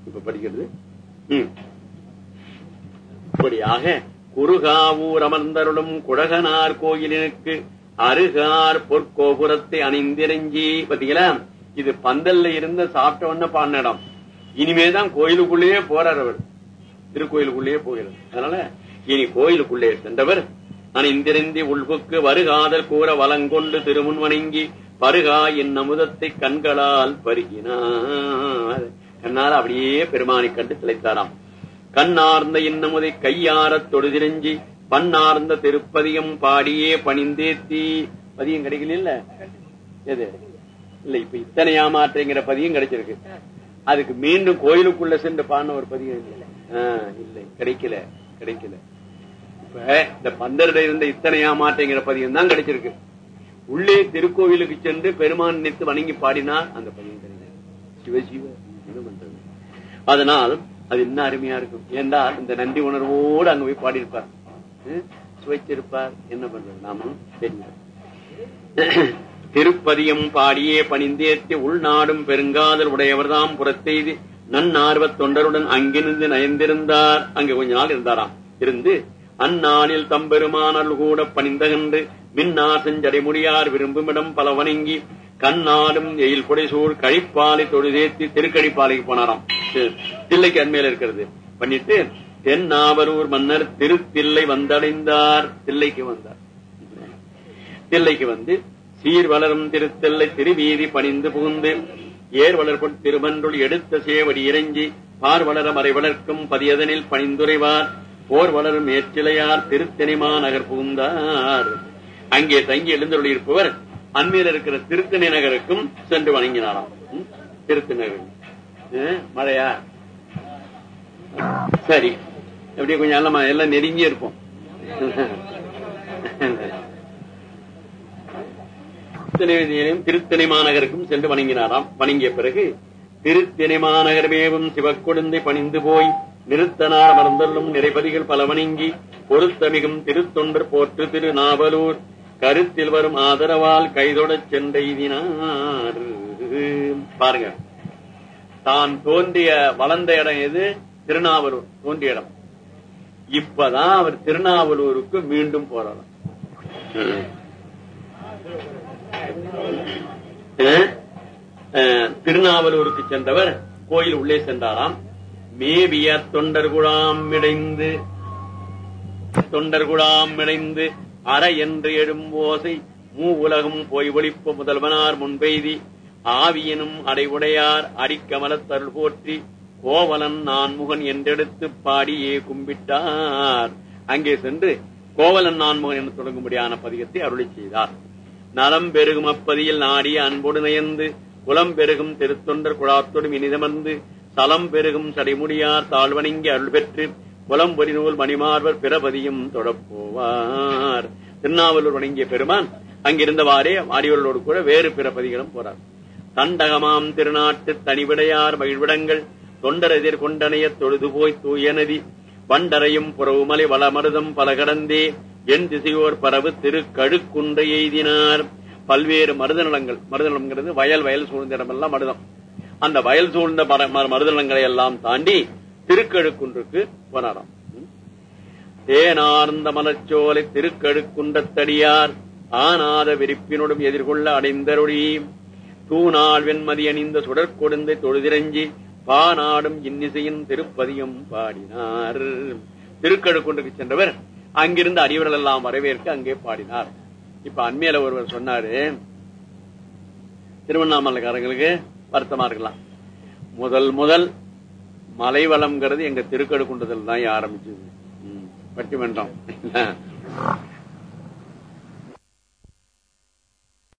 இப்ப படிக்கிறது. இப்படியாக குறுகாவூர் அமர்ந்தருளும் குடகனார் கோயிலினுக்கு அருகார் பொற்கோபுரத்தை அணிந்திரஞ்சி பாத்தீங்களா? இது பந்தல்ல இருந்த சாப்பிட்ட உடனே பாடின இடம் இனிமேதான் கோயிலுக்குள்ளேயே போறார் அவர். திருக்கோயிலுக்குள்ளேயே போகிறார் அதனால இனி கோயிலுக்குள்ளே சென்றவர் அணிந்திருந்தி உள்புக்கு வருகாதல் கூற வலங்கொண்டு திருமுன் வணங்கி பருகா என் அமுதத்தை கண்களால் பருகினார். கண்ணால் அப்படியே பெருமானை கண்டு திளைத்தாராம். கண்ணார்ந்த இன்னமுதை கையாரத் தொழுதிரஞ்சி பண்ணார்ந்த திருப்பதியம் பாடியே பணிந்தேத்தி. பதியம் கிடைக்கல இல்ல? எது? இல்ல இப்ப இத்தனை ஏமாற்றுங்கிற பதியம் கிடைச்சிருக்கு. அதுக்கு மீண்டும் கோயிலுக்குள்ள சென்று பாடின ஒரு பதியம் இல்லை. இல்லை. கிடைக்கல. கிடைக்கல. இப்ப இந்த பந்தரிட இருந்த இத்தனையா மாற்றங்கிற பதியம் தான் கிடைச்சிருக்கு. உள்ளே திருக்கோவிலுக்கு சென்று பெருமான் நினைத்து வணங்கி பாடினார். அந்த பதியம் கிடையாது சிவ அதனால் அது என்ன அருமையா இருக்கும். ஏண்டா இந்த நன்றி உணர்வோடு அங்க போய் பாடியிருப்பார். சுவைச்சிருப்பார். என்ன பண்றது? நாமும் தெரிஞ்சோம் திருப்பதியம் பாடியே பணிந்தேத்தி உள்நாடும் பெருங்காதல் உடையவர்தாம் புறத்தெய்து நன்னார்வத் தொண்டருடன் அங்கிருந்து நயந்திருந்தார். அங்க கொஞ்ச நாள் இருந்தாராம். இருந்து அந்நாளில் தம்பெருமானல் கூட பணிந்தகன்று மின்னார் செஞ்சடைமுடியார் விரும்புமிடம் பல வணங்கி கண்ணாடும் எயில் புடைசூழ் கழிப்பாலை தொழுதேத்தி திருக்கழிப்பாலைக்கு போனாராம். தில்லைக்கு அண்மையில இருக்கிறது. பண்ணிட்டு தென்னாவரூர் மன்னர் திருத்தில்லை வந்தடைந்தார். தில்லைக்கு வந்தார். தில்லைக்கு வந்து சீர் வளரும் திருத்தெல்லை திருவீதி பணிந்து புகுந்து ஏர் வளர்பொன் திருமன்றுள் எடுத்த சேவடி இறங்கி பார் வளர மறை வளர்க்கும் பதியதனில் பணிந்துரைவார். போர் வளரும் ஏற்றிலையார் திருத்தெனிமா நகர் புகுந்தார். அங்கே தங்கி எழுந்தருளியிருப்பவர் அண்மையில் இருக்கிற திருத்தணி நகருக்கும் சென்று வணங்கினாராம். திருத்தணி மழையா? சரி. அப்படியே கொஞ்சம் எல்லாம் எல்லாம் நெருங்கி இருப்போம். திருத்தணி மாநகருக்கும் சென்று வணங்கினாராம். வணங்கிய பிறகு திருத்தணி மாநகரமேவும் சிவக்கொழுந்தை பணிந்து போய் நிறுத்தனார் மறந்தள்ளும் நிறைபதிகள் பலவணங்கி பொருத்தமிகும் திருத்தொன்று போற்று திரு நாவலூர் கருத்தில் வரும் ஆதரவால் கைதொடச் சென்றெய்தினார். பாருங்க. தான் தோன்றிய வளர்ந்த இடம் எது? திருநாவலூர். தோன்றிய இடம். இப்பதான் அவர் திருநாவலூருக்கு மீண்டும் போறாராம் அஹ், திருநாவலூருக்கு சென்றவர் கோயில் உள்ளே சென்றாராம். மேவிய தொண்டர் குழாம் இடைந்து தொண்டர் குழாம் இடைந்து அற என்று எழும் ஓசை மூ உலகம் போய் ஒழிப்பு முதல்வனார் முன்பெய்தி ஆவியனும் அடைவுடையார் அடிக்கமலத்தருள் போற்றி கோவலன் நான்முகன் என்றெடுத்து பாடியே கும்பிட்டார். அங்கே சென்று கோவலன் நான்முகன் என்று தொடங்கும்படியான பதிகத்தை அருளி செய்தார். நலம் பெருகும் அப்பதியில் நாடிய அன்போடு நயந்து குலம் பெருகும் திருத்தொண்டர் குழாத்தோடும் இனிதமர்ந்து தலம் பெருகும் சடைமுடியார் தாழ்வணங்கி அருள் பெற்று புலம் பொறிநூல் மணிமார்வர் பிறபதியும் தொடப்போவார். திருநாவலூர் வணங்கிய பெருமான் அங்கிருந்தவாறே ஆடியோர்களோடு கூட வேறு பிறபதிகளும் போறார். தண்டகமாம் திருநாட்டு தனிவிடையார் மகிழ்விடங்கள் தொண்டர் எதிர்கொண்டனைய தொழுது போய் தூய நதி பண்டரையும் புறவுமலை வளமருதம் பல கடந்தே என் திசையோர் பரவு திரு எய்தினார். பல்வேறு மருத நிலங்கள் மருத நிலம்ங்கிறது வயல் வயல் சூழ்ந்த இடமெல்லாம் மருதம். அந்த வயல் சூழ்ந்த மர- எல்லாம் தாண்டி திருக்கழுக்குன்றுக்கு போனாராம். தேனார்ந்த மலச்சோலை திருக்கழுக்குன்றத்தடியார் ஆனாத விரிப்பினோடும் எதிர்கொள்ள அடைந்தருளி. தூணாள் வெண்மதி அணிந்த சுடற்கொடுந்து தொழுதிரஞ்சி பானாடும் இன்னிசையின் திருப்பதியும் பாடினார். திருக்கழுக்குன்றுக்கு சென்றவர் அங்கிருந்து அடிவர்கள் எல்லாம் வரவேற்க அங்கே பாடினார். இப்ப அண்மையில ஒருவர் சொன்னாரு திருவண்ணாமலைக்காரங்களுக்கு வருத்தமா இருக்கலாம் முதல் முதல் மலை வளம்ங்கிறது எங்க திருக்கழுக்குன்றத்தில் தான் ஆரம்பிச்சது. ம், பட்டிமன்றம்